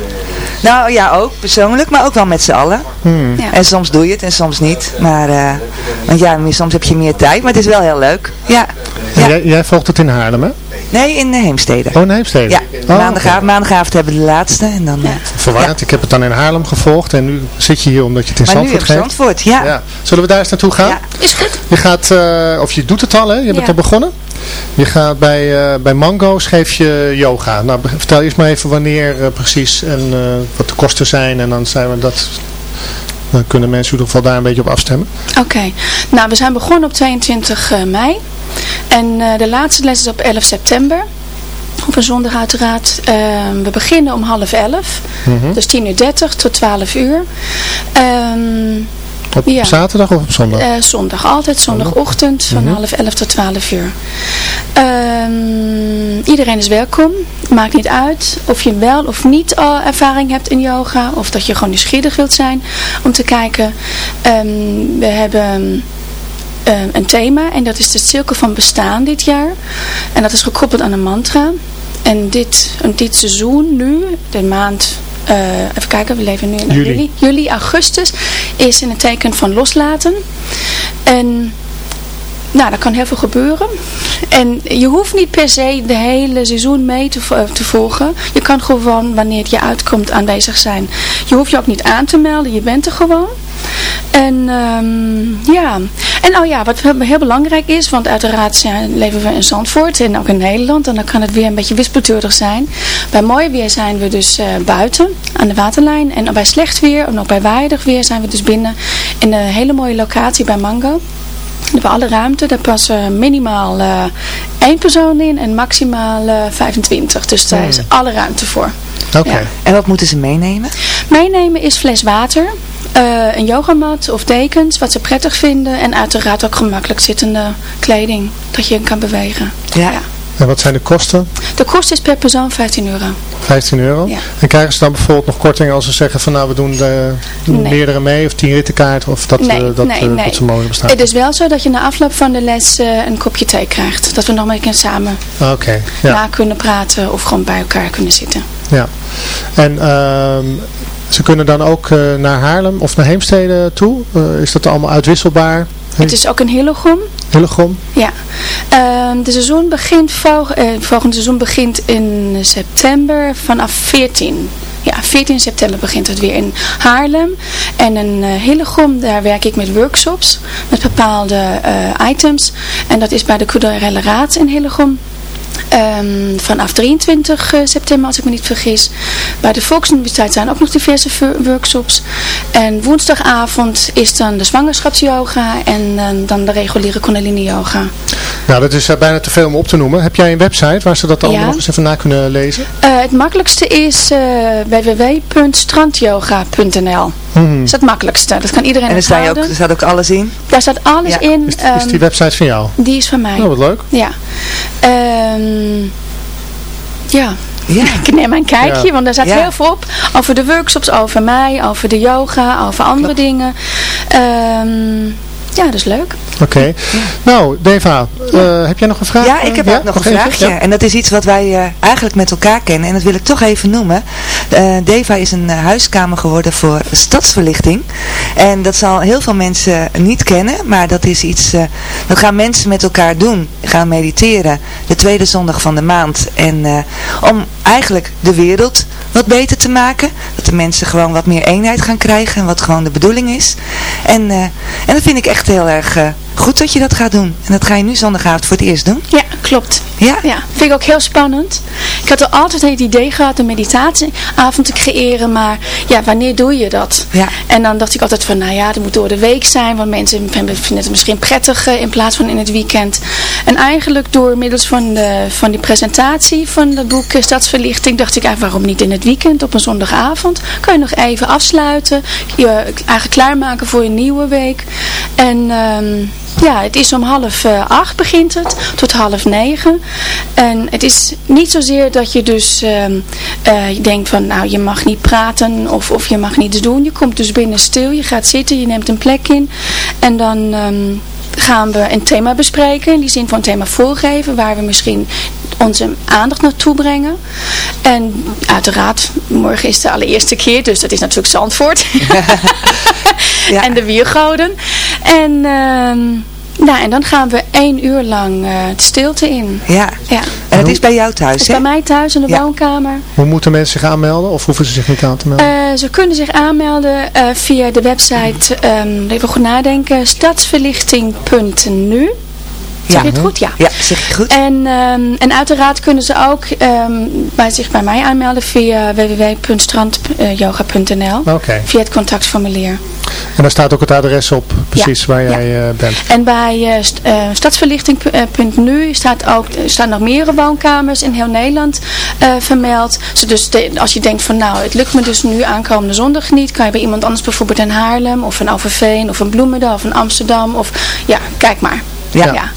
Nou ja, ook persoonlijk, maar ook wel met z'n allen. Hmm. Ja. En soms doe je het en soms niet. Maar, eh, want ja, soms heb je meer tijd, maar het is wel heel leuk. Ja. Jij, jij volgt het in Haarlem, hè? Nee, in uh, Heemstede. Oh, in Heemstede? Ja, Oh, maandagavond, hebben we de laatste. En dan, eh, Verwarrend, ik heb het dan in Haarlem gevolgd en nu zit je hier omdat je het in maar nu Zandvoort geeft. Zandvoort, ja. Ja. Zullen we daar eens naartoe gaan? Ja. Is goed. Je gaat, eh, of je doet het al hè, je bent Ja. al begonnen. Je gaat bij, eh, bij Mango's geef je yoga. Nou, vertel eerst maar even wanneer eh, precies en eh, wat de kosten zijn. En dan zijn we dat, dan kunnen mensen in ieder geval daar een beetje op afstemmen. Oké. Nou, we zijn begonnen op 22 eh, mei. En de laatste les is op 11 september. Op een zondag uiteraard. Eh, we beginnen om half elf. Mhm. Dus 10 uur 30 tot 12 uur. Ehm, Op Ja. zaterdag of op zondag? eh, zondag, altijd zondagochtend van Mhm. half elf tot 12 uur. Ehm, iedereen is welkom. Maakt niet uit of je wel of niet al ervaring hebt in yoga. Of dat je gewoon nieuwsgierig wilt zijn om te kijken. Ehm, we hebben ehm, een thema en dat is de cirkel van bestaan dit jaar. En dat is gekoppeld aan een mantra. En dit, en dit seizoen nu, de maand, eh, even kijken, we leven nu in Juli. juli. Juli, augustus, is in het teken van loslaten. En nou, er kan heel veel gebeuren. En je hoeft niet per se de hele seizoen mee te, te volgen. Je kan gewoon, wanneer het je uitkomt, aanwezig zijn. Je hoeft je ook niet aan te melden, je bent er gewoon. En ehm, ja, en oh ja, wat heel, belangrijk is, want uiteraard ja, leven we in Zandvoort en ook in Nederland. En dan kan het weer een beetje wispelturig zijn. Bij mooi weer zijn we dus eh, buiten aan de waterlijn. En bij slecht weer, en ook bij waaierig weer, zijn we dus binnen in een hele mooie locatie bij Mango. We hebben alle ruimte, daar passen minimaal eh, één persoon in en maximaal eh 25. Dus daar is alle ruimte voor. Oké. Ja. En wat moeten ze meenemen? Meenemen is fles water, eh, een yogamat of dekens, wat ze prettig vinden. En uiteraard ook gemakkelijk zittende kleding, dat je kan bewegen. Ja. En wat zijn de kosten? De kost is per persoon 15 euro. 15 euro. Ja. En krijgen ze dan bijvoorbeeld nog korting als ze zeggen van nou we doen de, doen Nee. meerdere mee of 10 rittenkaart of dat, Nee, eh, dat, nee, eh, nee. dat ze mogen bestaan? Het is wel zo dat je na afloop van de les eh, een kopje thee krijgt. Dat we nog maar een keer samen Ah, Oké, ja. na kunnen praten of gewoon bij elkaar kunnen zitten. ja. En ehm, ze kunnen dan ook eh, naar Haarlem of naar Heemstede toe? Eh, is dat allemaal uitwisselbaar? Het is ook een Hillegom. Hillegom? Ja, Ehm de seizoen begint volg, eh, volgende seizoen begint in september vanaf 14. Ja, 14 september begint het weer in Haarlem. En in Hillegom, daar werk ik met workshops, met bepaalde items. En dat is bij de Culturele Raad in Hillegom. Um, vanaf 23 september, als ik me niet vergis. Bij de Volksuniversiteit zijn ook nog diverse workshops. En woensdagavond is dan de zwangerschapsyoga en uh, dan de reguliere kundalini yoga. Nou, dat is uh, bijna te veel om op te noemen. Heb jij een website waar ze dat allemaal ja. nog eens even na kunnen lezen? Uh, het makkelijkste is www.strandyoga.nl Hmm. Dat is het makkelijkste. Dat kan iedereen En er, sta je ook, er staat ook alles in? Daar staat alles ja. in. Is, um, is, die website van jou? Die is van mij. Oh, wat leuk. Ja. Um, ja. Ja. Ik neem een kijkje, ja. want daar staat ja. heel veel op. Over de workshops, over mij, over de yoga, over andere Klopt. dingen. Um, ja, dat is leuk. Oké. Okay. Ja. Nou, Deva, uh, heb jij nog een vraag? Ja, ik heb ja? ook nog, nog een vraagje. Ja? En dat is iets wat wij uh, eigenlijk met elkaar kennen. En dat wil ik toch even noemen. Uh, Deva is een huiskamer geworden voor stadsverlichting. En dat zal heel veel mensen niet kennen. Maar dat is iets, uh, dat gaan mensen met elkaar doen. Gaan mediteren. De tweede zondag van de maand. En uh, om eigenlijk de wereld wat beter te maken. Dat de mensen gewoon wat meer eenheid gaan krijgen. En wat gewoon de bedoeling is. En, uh, en dat vind ik echt heel erg uh, goed dat je dat gaat doen. En dat ga je nu zondagavond voor het eerst doen. Ja, klopt. Ja? Ja, vind ik ook heel spannend. Ik had er altijd het idee gehad een meditatieavond te creëren. Maar ja, wanneer doe je dat? Ja. En dan dacht ik altijd van, nou ja, dat moet door de week zijn. Want mensen vinden het misschien prettig uh, in plaats van in het weekend. En eigenlijk door middels van, de, van die presentatie van het boek eh, Stadsverlichting dacht ik eigenlijk waarom niet in het weekend op een zondagavond. Kan je nog even afsluiten, je eigenlijk klaarmaken voor je nieuwe week. En ehm, ja, het is om half eh, acht begint het, tot half negen. En het is niet zozeer dat je dus ehm, eh, denkt van nou je mag niet praten of, of je mag niets doen. Je komt dus binnen stil, je gaat zitten, je neemt een plek in en dan... ehm, gaan we een thema bespreken, in die zin van een thema voorgeven, waar we misschien onze aandacht naartoe brengen. En uiteraard, morgen is de allereerste keer, dus dat is natuurlijk Zandvoort. En de Wiergouden. En, ehm, nou, en dan gaan we één uur lang eh, de stilte in. Ja. ja. En het is bij jou thuis, Het is hè? bij mij thuis in de woonkamer. Hoe moeten mensen zich aanmelden of hoeven ze zich niet aan te melden? Eh, ze kunnen zich aanmelden eh, via de website, ehm, even goed nadenken, stadsverlichting.nu. Zeg je het goed? Ja. Ja, zeg je goed. En, ehm, en uiteraard kunnen ze ook ehm, bij zich bij mij aanmelden via www.strandyoga.nl Oké. Via het contactformulier. En daar staat ook het adres op, precies waar jij eh, bent. En bij eh, st- eh, stadsverlichting.nu staat ook, staan nog meerdere woonkamers in heel Nederland eh, vermeld. Dus de- als je denkt van nou, het lukt me dus nu aankomende zondag niet, kan je bij iemand anders bijvoorbeeld in Haarlem of in Overveen of in Bloemendaal of in Amsterdam of ja, kijk maar. Ja. ja.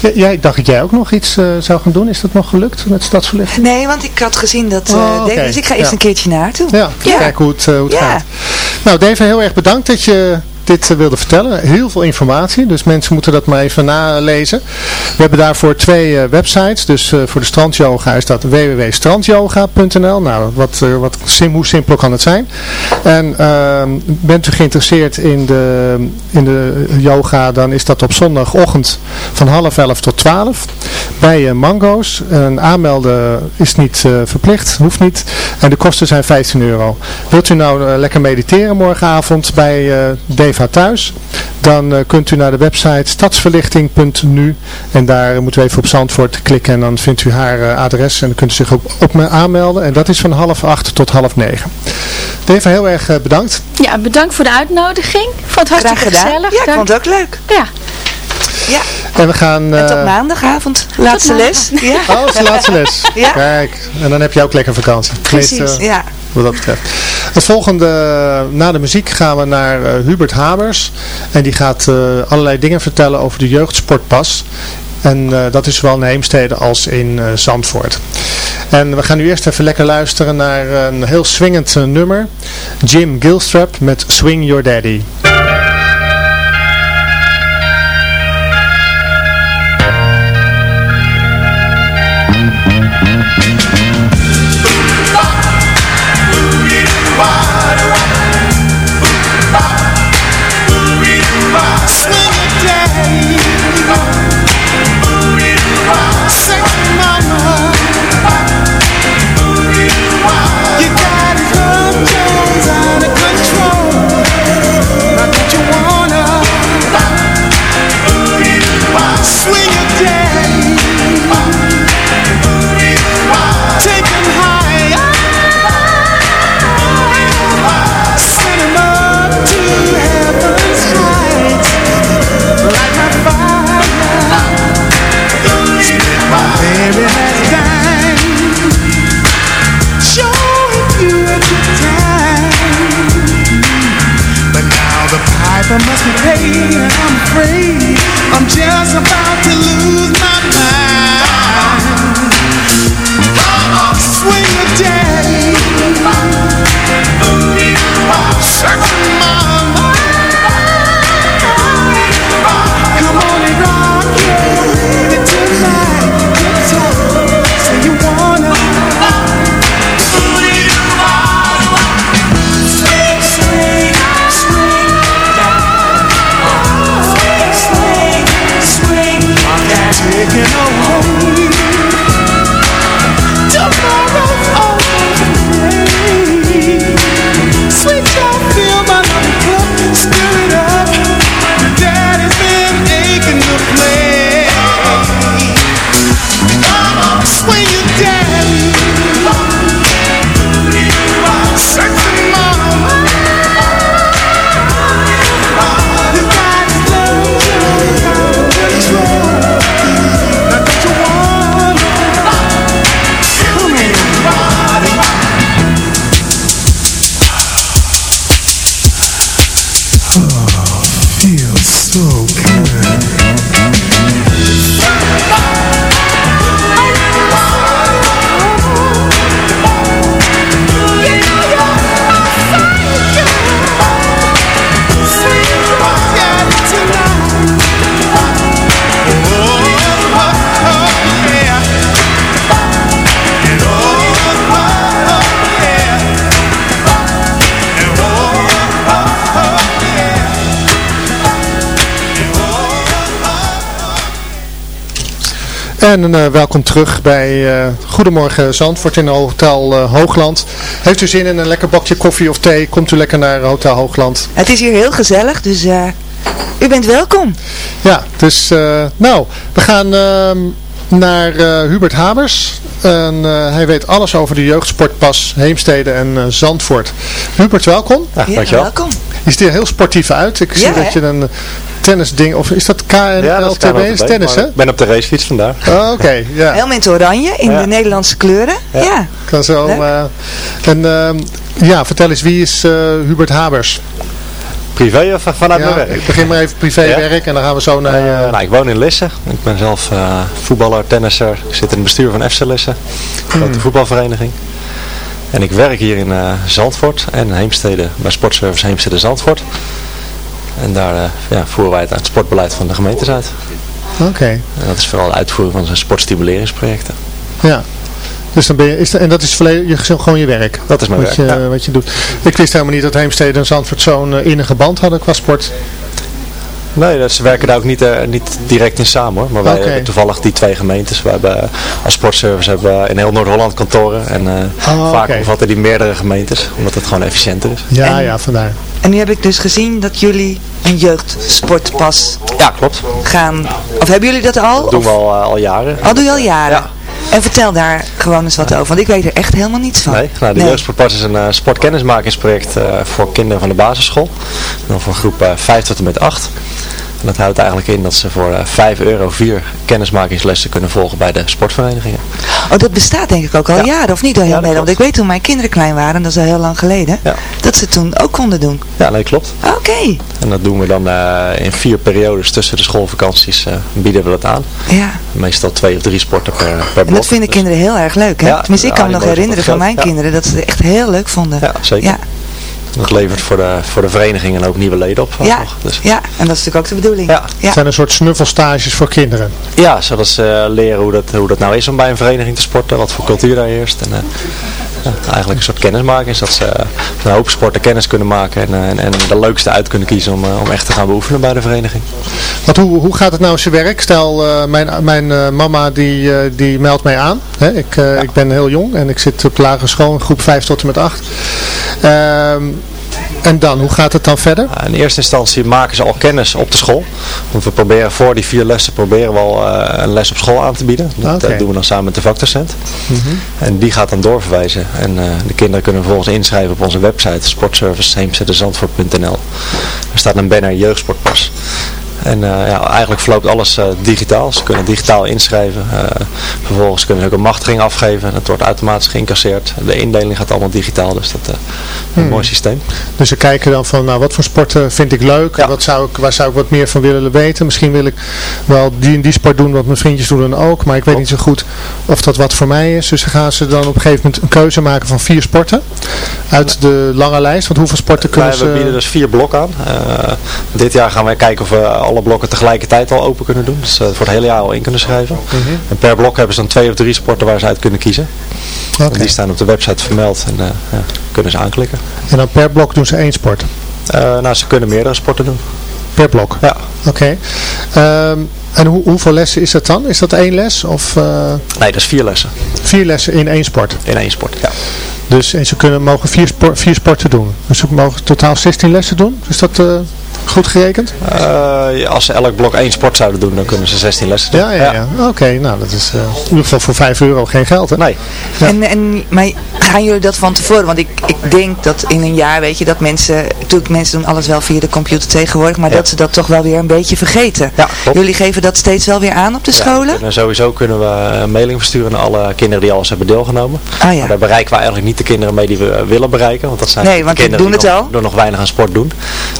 Ja, ja, ik dacht dat jij ook nog iets eh, zou gaan doen. Is dat nog gelukt met stadsverlichting? Nee, want ik had gezien dat eh Oh. Dave, dus ik ga eerst Ja. een keertje naartoe. Ja, kijk hoe het, eh, hoe het Ja. gaat. Nou, Dave, heel erg bedankt dat je dit eh, wilde vertellen. Heel veel informatie, dus mensen moeten dat maar even nalezen. We hebben daarvoor twee eh, websites. Dus eh, voor de strandyoga is dat www.strandyoga.nl. Nou, wat, wat hoe simpel kan het zijn? En ehm, bent u geïnteresseerd in de, in de yoga, dan is dat op zondagochtend van half elf tot twaalf bij Mango's. En aanmelden is niet verplicht, hoeft niet. En de kosten zijn 15 euro. Wilt u nou lekker mediteren morgenavond bij eh Deva thuis? Dan eh, kunt u naar de website stadsverlichting.nu en daar moeten we even op Zandvoort klikken en dan vindt u haar eh, adres en dan kunt u zich ook op me aanmelden. En dat is van half acht tot half negen. Deva, heel erg eh, bedankt. Ja, bedankt voor de uitnodiging. Ik vond het hartstikke gezellig. Ja, ik Dank- vond het ook leuk. Ja. Ja. En we gaan... En tot maandagavond, laatste les. Ja. Oh, het is de laatste les. Ja. Kijk, en dan heb je ook lekker vakantie. Precies, ja. Wat dat betreft. Het volgende, na de muziek gaan we naar eh, Hubert Habers. En die gaat eh, allerlei dingen vertellen over de jeugdsportpas. En eh, dat is zowel in Heemstede als in Zandvoort. En we gaan nu eerst even lekker luisteren naar een heel swingend nummer. Jim Gilstrap met Swing Your Daddy. Piper must be and I'm just about to lose my mind. Oh, swing your daddy, sexy En eh, welkom terug bij eh, Goedemorgen Zandvoort in Hotel eh, Hoogland. Heeft u zin in een lekker bakje koffie of thee? Komt u lekker naar Hotel Hoogland. Het is hier heel gezellig, dus eh, u bent welkom. Ja, dus eh, nou, we gaan ehm, naar eh, Hubert Habers. En eh, hij weet alles over de jeugdsportpas Heemstede en eh, Zandvoort. Hubert, welkom. Ja, dankjewel. welkom. Je ziet er heel sportief uit. Ik zie Ja, dat je een tennisding, of is dat KNLTB? Ja, dat is tennis, hè? Ik ben op de racefiets vandaag. Oh, Oké, ja. Helemaal in het oranje, in Ja. de Nederlandse kleuren. Ja. Kan zo. Eh, en ehm, ja, vertel eens, wie is eh, Hubert Habers? Privé of vanuit Ja, mijn werk? Ik begin maar even privéwerk en dan gaan we zo naar... Eh, nou, ik woon in Lisse. Ik ben zelf eh, voetballer, tennisser. Ik zit in het bestuur van FC Lisse, een grote voetbalvereniging. En ik werk hier in eh, Zandvoort en Heemstede bij Sportservice Heemstede Zandvoort. En daar eh, ja, voeren wij het, het sportbeleid van de gemeentes uit. Oké, En dat is vooral de uitvoering van zijn sportstimuleringsprojecten. ja. Dus dan ben je, is dat, en dat is je, gewoon je werk? Dat is mijn wat werk, Je, ja. Wat je doet. Ik wist helemaal niet dat Heemstede en Zandvoort zo'n eh, innige band hadden qua sport. Nee, dat, ze werken daar ook niet, eh, niet direct in samen hoor. Maar wij hebben toevallig die twee gemeentes. We hebben eh, als sportservice hebben we in heel Noord-Holland kantoren. En eh, Oh, vaak oké. omvatten die meerdere gemeentes. Omdat het gewoon efficiënter is. Ja, En- ja, vandaar. En nu heb ik dus gezien dat jullie een jeugdsportpas Ja, klopt. gaan... Of hebben jullie dat al? Dat doen Of- we al, al jaren. Al doe je al jaren? Ja. En vertel daar gewoon eens wat over, want ik weet er echt helemaal niets van. Nee, nou, de Nee. Jeugdsportpas is een eh, sportkennismakingsproject eh, voor kinderen van de basisschool. En dan voor groep eh 5 tot en met 8. En dat houdt eigenlijk in dat ze voor eh 5 euro vier kennismakingslessen kunnen volgen bij de sportverenigingen. Oh, dat bestaat denk ik ook al Ja. jaren, of niet door heel Ja, Nederland? Ik weet toen mijn kinderen klein waren, dat is al heel lang geleden, Ja. dat ze toen ook konden doen. Ja, nee, klopt. Oké, En dat doen we dan in vier periodes tussen de schoolvakanties bieden we dat aan. ja. Meestal twee of drie sporten per, per blok. En dat vinden Dus- kinderen heel erg leuk, hè? Ja, Tenminste, ik kan me nog herinneren van mijn kinderen dat ze het echt heel leuk vonden. Ja, zeker. Dat levert voor de, voor de verenigingen ook nieuwe leden op. ja, nog. Dus, ja. en dat is natuurlijk ook de bedoeling. Ja. Ja. zijn een soort snuffelstages voor kinderen. ja, zodat ze eh, leren hoe dat, hoe dat nou is om bij een vereniging te sporten. Wat voor cultuur daar heerst. En, eh, ja, eigenlijk een soort kennismaking is. Dat ze eh, van een hoop sporten kennis kunnen maken. En, en, en de leukste uit kunnen kiezen om, om echt te gaan beoefenen bij de vereniging. Want hoe, hoe gaat het nou in zijn werk? Stel, eh, mijn, mijn eh, mama die, eh, die meldt mij aan. Hè? Ik, eh, ik ben heel jong en ik zit op de lagere school in groep 5 tot en met 8. Ehm, en dan, hoe gaat het dan verder? In eerste instantie maken ze al kennis op de school. Want we proberen voor die vier lessen proberen we al eh, een les op school aan te bieden. Dat doen we dan samen met de vakdocent. Mhm. En die gaat dan doorverwijzen. En eh, de kinderen kunnen vervolgens inschrijven op onze website sportserviceheemzettezandvoort.nl Daar staat een banner jeugdsportpas. En eh, ja, eigenlijk verloopt alles eh, digitaal. Ze kunnen digitaal inschrijven. Eh, vervolgens kunnen ze ook een machtiging afgeven. Dat wordt automatisch geïncasseerd. De indeling gaat allemaal digitaal. Dus dat is een Hmm. mooi systeem. Dus ze kijken dan van, nou, wat voor sporten vind ik leuk? Ja. Wat zou ik, waar zou ik wat meer van willen weten? Misschien wil ik wel die en die sport doen, wat mijn vriendjes doen dan ook. Maar ik weet niet zo goed of dat wat voor mij is. Dus gaan ze dan op een gegeven moment een keuze maken van vier sporten. Uit de lange lijst. Want hoeveel sporten kunnen Wij we ze... bieden dus vier blokken aan. Dit jaar gaan wij kijken of we alle blokken tegelijkertijd al open kunnen doen. Dus eh, voor het hele jaar al in kunnen schrijven. En per blok hebben ze dan twee of drie sporten waar ze uit kunnen kiezen. En die staan op de website vermeld en eh, ja, kunnen ze aanklikken. En dan per blok doen ze één sport. Eh, nou, ze kunnen meerdere sporten doen. Per blok? Ja. Oké. Ehm, en hoe, hoeveel lessen is dat dan? Is dat één les of Nee, dat is vier lessen vier lessen in één sport? in één sport. Ja. Dus en ze kunnen, mogen vier, spor- vier sporten doen. Dus ze mogen totaal 16 lessen doen. Is dat goed gerekend? Eh, ja, als ze elk blok één sport zouden doen, dan kunnen ze 16 lessen doen. Ja, ja, ja. Oké, nou dat is eh, in ieder geval voor 5 euro geen geld. Hè? Nee. Ja. En, en, maar gaan jullie dat van tevoren? Want ik, ik denk dat in een jaar, weet je, dat mensen, natuurlijk mensen doen alles wel via de computer tegenwoordig, maar Ja. dat ze dat toch wel weer een beetje vergeten. Ja, klopt. Jullie geven dat steeds wel weer aan op de scholen? kunnen- sowieso kunnen we een mailing versturen naar alle kinderen die alles hebben deelgenomen. Ah ja. Maar daar bereiken we eigenlijk niet de kinderen mee die we eh, willen bereiken. Want dat zijn Nee, want die kinderen doen die het nog, door nog weinig aan sport doen.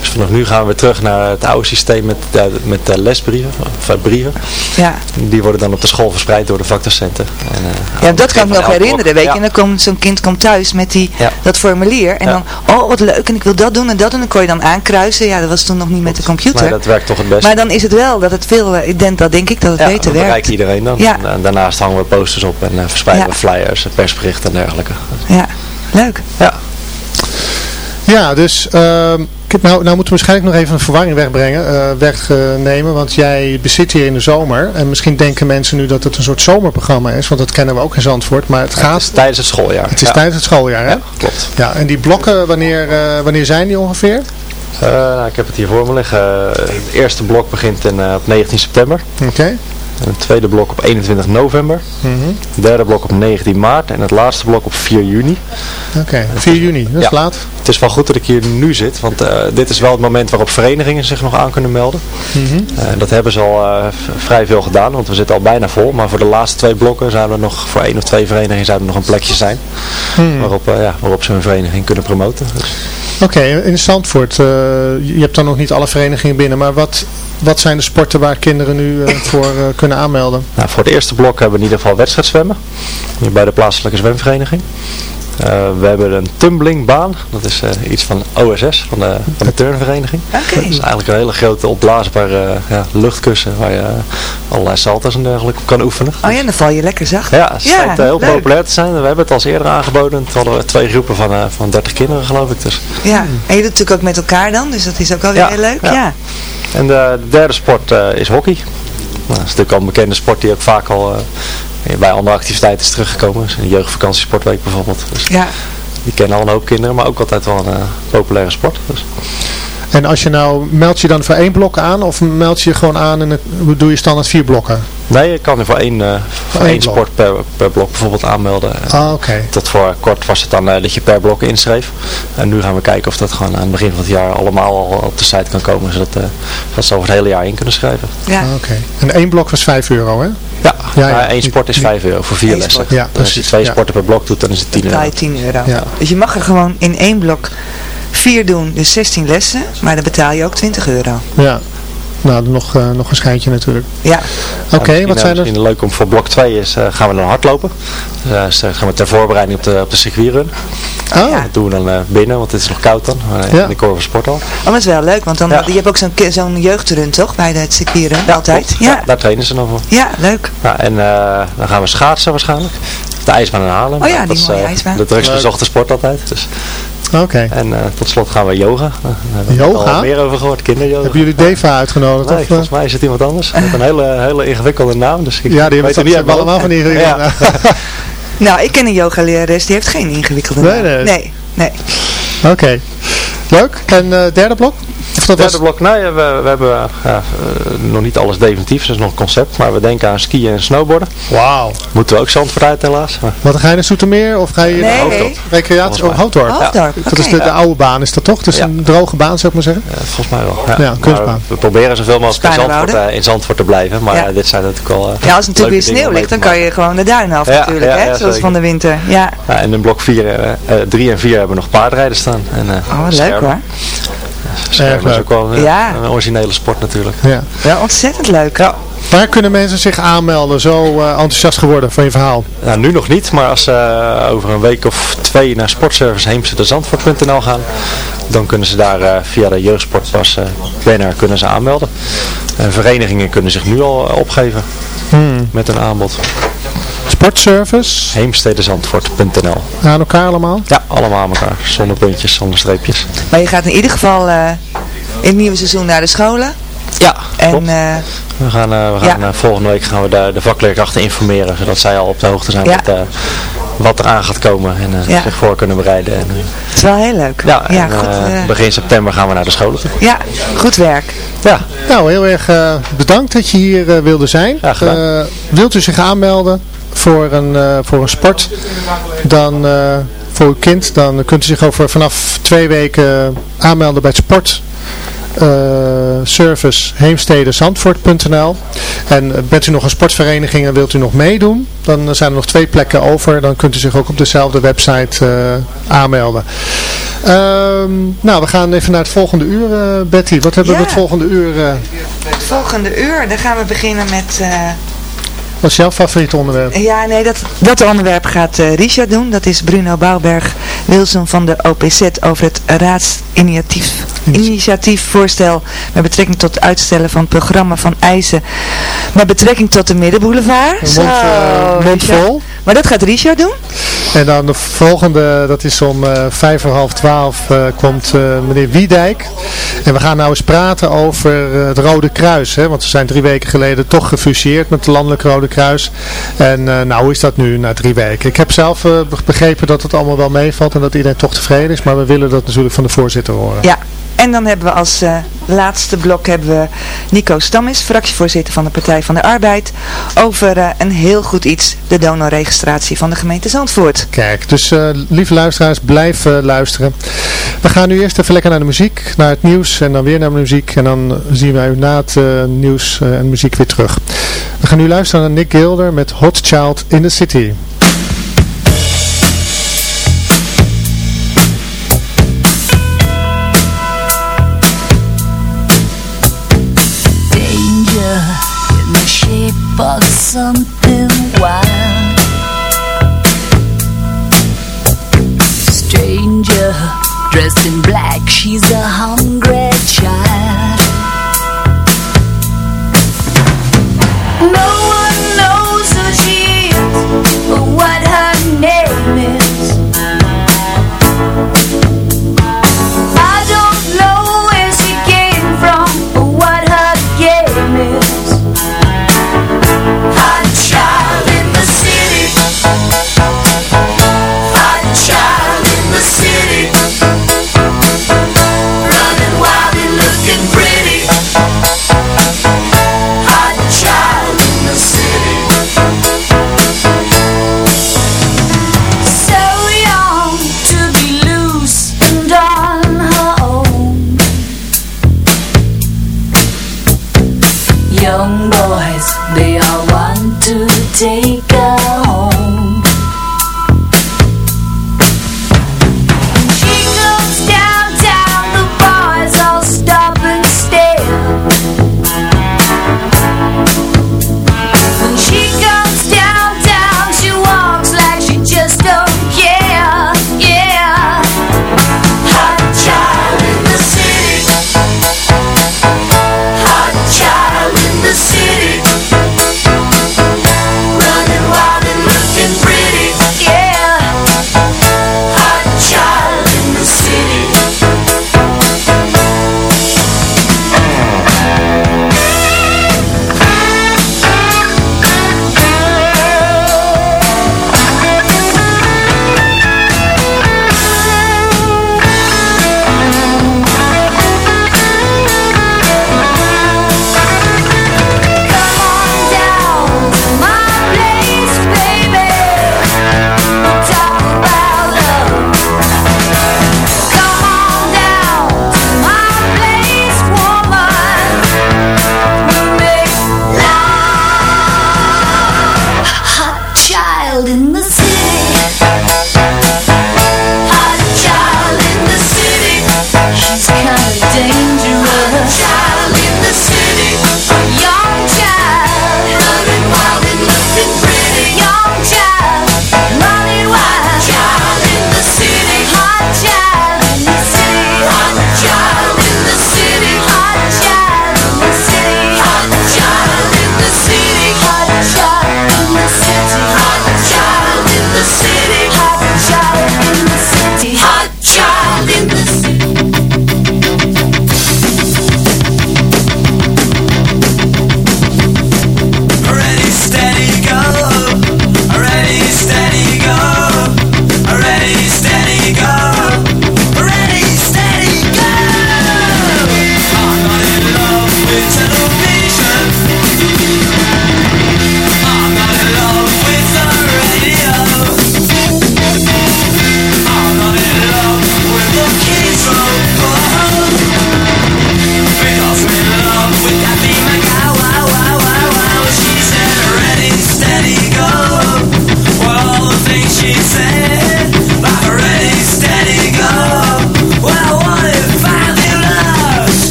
Dus vanaf nu gaan we weer terug naar het oude systeem met, met eh, lesbrieven. Of brieven. Ja. Die worden dan op de school verspreid door de vakdocenten. En, eh, Ja, dat kan ik me nog herinneren, weet je. Ja. En dan komt zo'n kind komt thuis met die, Ja. dat formulier. En Ja. dan, oh wat leuk, en ik wil dat doen en dat doen. En dan kon je dan aankruisen. Ja, dat was toen nog niet met de computer. Maar dat werkt toch het beste. Maar dan is het wel dat het veel, eh, ik denk, dat denk ik dat het ja, beter dat werkt. bereikt iedereen dan. Ja. En, daarnaast hangen we posters op en verspreiden Ja. we flyers, persberichten en dergelijke. Ja, leuk. Ja. Ja, dus Nou, nou moeten we waarschijnlijk nog even een verwarring wegbrengen, eh, wegnemen, want jij bezit hier in de zomer. En misschien denken mensen nu dat het een soort zomerprogramma is, want dat kennen we ook in Zandvoort. Maar het gaat... Het is tijdens het schooljaar. Het is Ja. tijdens het schooljaar, hè? Ja, klopt. Ja, en die blokken, wanneer, eh, wanneer zijn die ongeveer? Eh, nou, ik heb het hier voor me liggen. Het eerste blok begint in, eh, op 19 september. Oké. En het tweede blok op 21 november. Mhm. Het derde blok op 19 maart. En het laatste blok op 4 juni. Oké, 4 juni, dat is Ja. laat. Het is wel goed dat ik hier nu zit. Want eh, dit is wel het moment waarop verenigingen zich nog aan kunnen melden. Mhm. Eh, dat hebben ze al eh, vrij veel gedaan. Want we zitten al bijna vol. Maar voor de laatste twee blokken zouden we nog voor één of twee verenigingen zouden er nog een plekje zijn. Hmm. Waarop, ja, waarop ze hun vereniging kunnen promoten. Dus Oké, in Zandvoort, eh, je hebt dan nog niet alle verenigingen binnen, maar wat, wat zijn de sporten waar kinderen nu voor eh, kunnen aanmelden? Nou, voor het eerste blok hebben we in ieder geval wedstrijdzwemmen. Hier bij de plaatselijke zwemvereniging. Eh, we hebben een tumblingbaan. Dat is eh, iets van OSS, van de, van de turnvereniging. Dat is eigenlijk een hele grote opblaasbare eh, ja, luchtkussen waar je allerlei salto's en dergelijke op kan oefenen. Oh ja, dan val je lekker zacht. Ja, het schijnt heel leuk. populair te zijn. We hebben het al eerder aangeboden. Toen hadden we twee groepen van, eh, van 30 kinderen geloof ik. Dus. Ja, en je doet het natuurlijk ook met elkaar dan, dus dat is ook wel weer Ja, heel leuk. ja. Ja. En de, de derde sport eh, is hockey. Nou, dat is natuurlijk al een bekende sport die ook vaak al eh, bij andere activiteiten is teruggekomen. Dus een jeugdvakantiesportweek bijvoorbeeld. Dus Ja. Die kennen al een hoop kinderen, maar ook altijd wel een eh, populaire sport. Dus. En als je nou, meld je dan voor één blok aan of meld je je gewoon aan en doe je standaard vier blokken? Nee, je kan er voor één, eh, voor één sport per, per blok bijvoorbeeld aanmelden. Ah, oké. Tot voor kort was het dan eh, dat je per blok inschreef. En nu gaan we kijken of dat gewoon aan het begin van het jaar allemaal al op de site kan komen. Zodat, eh, dat ze over het hele jaar in kunnen schrijven. Ja. Ah, Oké. En één blok was 5 euro, hè? Ja, Ja, één sport is Niet- 5 euro voor vier Eén lessen. Ja, Dus als je precies, twee ja. sporten per blok doet, dan is het 10 Dan euro. betaal je 10 euro. Ja. Dus je mag er gewoon in één blok vier doen, dus 16 lessen, maar dan betaal je ook 20 euro. Ja. Nou, nog, eh, nog een schijntje natuurlijk. Ja. Oké, Ja, wat zijn er? Misschien leuk om voor blok 2 is, eh, gaan we dan hardlopen. Dus, eh, dus, eh, gaan we ter voorbereiding op de, op de circuitrun. Oh, Dat doen we dan binnen, want het is nog koud dan. Maar, Ja. In de Corver Sporthal. Oh, dat is wel leuk, want dan, Ja. je hebt ook zo'n zo'n jeugdrun toch, bij de circuitrun, altijd? Ja. Daar trainen ze dan voor. Ja, leuk. Ja, en eh, dan gaan we schaatsen waarschijnlijk. De ijsbaan in Haarlem. Oh ja, die dat is, mooie eh, ijsbaan. De drukst bezochte sport altijd. Dus. Oké. En eh, tot slot gaan we yoga. Nou, Daar hebben we Yoga? meer over gehoord, kinderyoga. Hebben jullie Deva uitgenodigd? Nee, of, eh? volgens mij is het iemand anders. Met een hele, hele ingewikkelde naam. Dus ik Ja, die weet hebben, het ze hebben allemaal van die Ja. Nou, ik ken een yogalerares, die heeft geen ingewikkelde naam. nee. nee. nee. Oké. Leuk. En eh, derde blok? Of dat Derde was... blok, nee, we, we hebben eh, ja, eh, nog niet alles definitief, dat is nog een concept. Maar we denken aan skiën en snowboarden. Wauw. Moeten we ook Zandvoort uit helaas. Maar, Wat ga je naar Zoetermeer of ga je Nee. naar Hoofddorp? Recreatie? Oh, Hoofddorp. Hoofddorp, Dat is de, de oude baan, is dat toch? Dus Ja. een droge baan, zou ik maar zeggen. volgens mij wel. Ja, Ja, kunstbaan. We proberen zoveel mogelijk in Zandvoort, Spaarwouden. in Zandvoort te blijven. Maar Ja. dit zijn natuurlijk al Ja, als het natuurlijk weer sneeuw ligt, dan kan je gewoon de duinen af Ja, natuurlijk, ja, hè? Zoals zeker. van de winter. Ja. Ja, en in blok 4, 3 en 4 hebben we nog paardrijden staan. En, eh, Oh, wat leuk hoor. Is ook wel een, Ja. een originele sport natuurlijk. Ja. Wel ontzettend leuk. Ja. Waar kunnen mensen zich aanmelden? Zo eh, enthousiast geworden van je verhaal. Nou, nu nog niet, maar als ze eh, over een week of twee naar sportserviceheemstedezandvoort.nl gaan, dan kunnen ze daar eh, via de jeugdsportpas eh banner kunnen ze aanmelden. En verenigingen kunnen zich nu al eh, opgeven Hmm. met een aanbod. Sportservice. Heemstedezandvoort.nl Aan elkaar allemaal. Ja, allemaal aan elkaar. Zonder puntjes, zonder streepjes. Maar je gaat in ieder geval eh, in het nieuwe seizoen naar de scholen. Ja, En eh, We gaan, eh, we gaan Ja. volgende week gaan we de, de vakleerkrachten informeren, zodat zij al op de hoogte zijn Ja. met, eh, wat er aan gaat komen en eh, Ja. zich voor kunnen bereiden. En, het is wel heel leuk. ja, ja, en, goed, begin september gaan we naar de scholen toe. ja, goed werk. Ja, Nou, heel erg eh, bedankt dat je hier eh, wilde zijn. Eh, wilt u zich aanmelden voor een, eh, voor een sport, dan eh, voor uw kind, dan kunt u zich over vanaf twee weken aanmelden bij het sport. eh, service heemstedenzandvoort.nl en bent u nog een sportvereniging en wilt u nog meedoen dan zijn er nog twee plekken over. Dan kunt u zich ook op dezelfde website aanmelden. Ehm, nou we gaan even naar het volgende uur Betty. Wat hebben we het volgende uur Het volgende uur, dan gaan we beginnen met... Wat is jouw favoriete onderwerp? Ja, nee, dat, dat onderwerp gaat eh, Richard doen. Dat is Bruno Bouwberg Wilson van de OPZ over het raadsinitiatief initiatiefvoorstel met betrekking tot het uitstellen van het programma van eisen met betrekking tot de Middenboulevard. Mond, Zo, eh. Maar dat gaat Richard doen. En dan de volgende, dat is om uh, vijf voor half twaalf, uh, komt meneer Wiedijk. En we gaan nou eens praten over het Rode Kruis. Hè? Want we zijn drie weken geleden toch gefuseerd met het Landelijk Rode Kruis. En nou, hoe is dat nu na drie weken? Ik heb zelf begrepen dat het allemaal wel meevalt dat iedereen toch tevreden is. Maar we willen dat natuurlijk van de voorzitter horen. Ja, en dan hebben we als uh, laatste blok hebben we Nico Stammis, fractievoorzitter van de Partij van de Arbeid, over uh, een heel goed iets, de donorregistratie van de gemeente Zandvoort. Kijk, dus uh, lieve luisteraars, blijf luisteren. We gaan nu eerst even lekker naar de muziek, naar het nieuws en dan weer naar de muziek en dan zien wij u na het nieuws en muziek weer terug. We gaan nu luisteren naar Nick Gilder met Hot Child in the City. Something wild. Stranger dressed in black, she's a Young boys, they all want to take her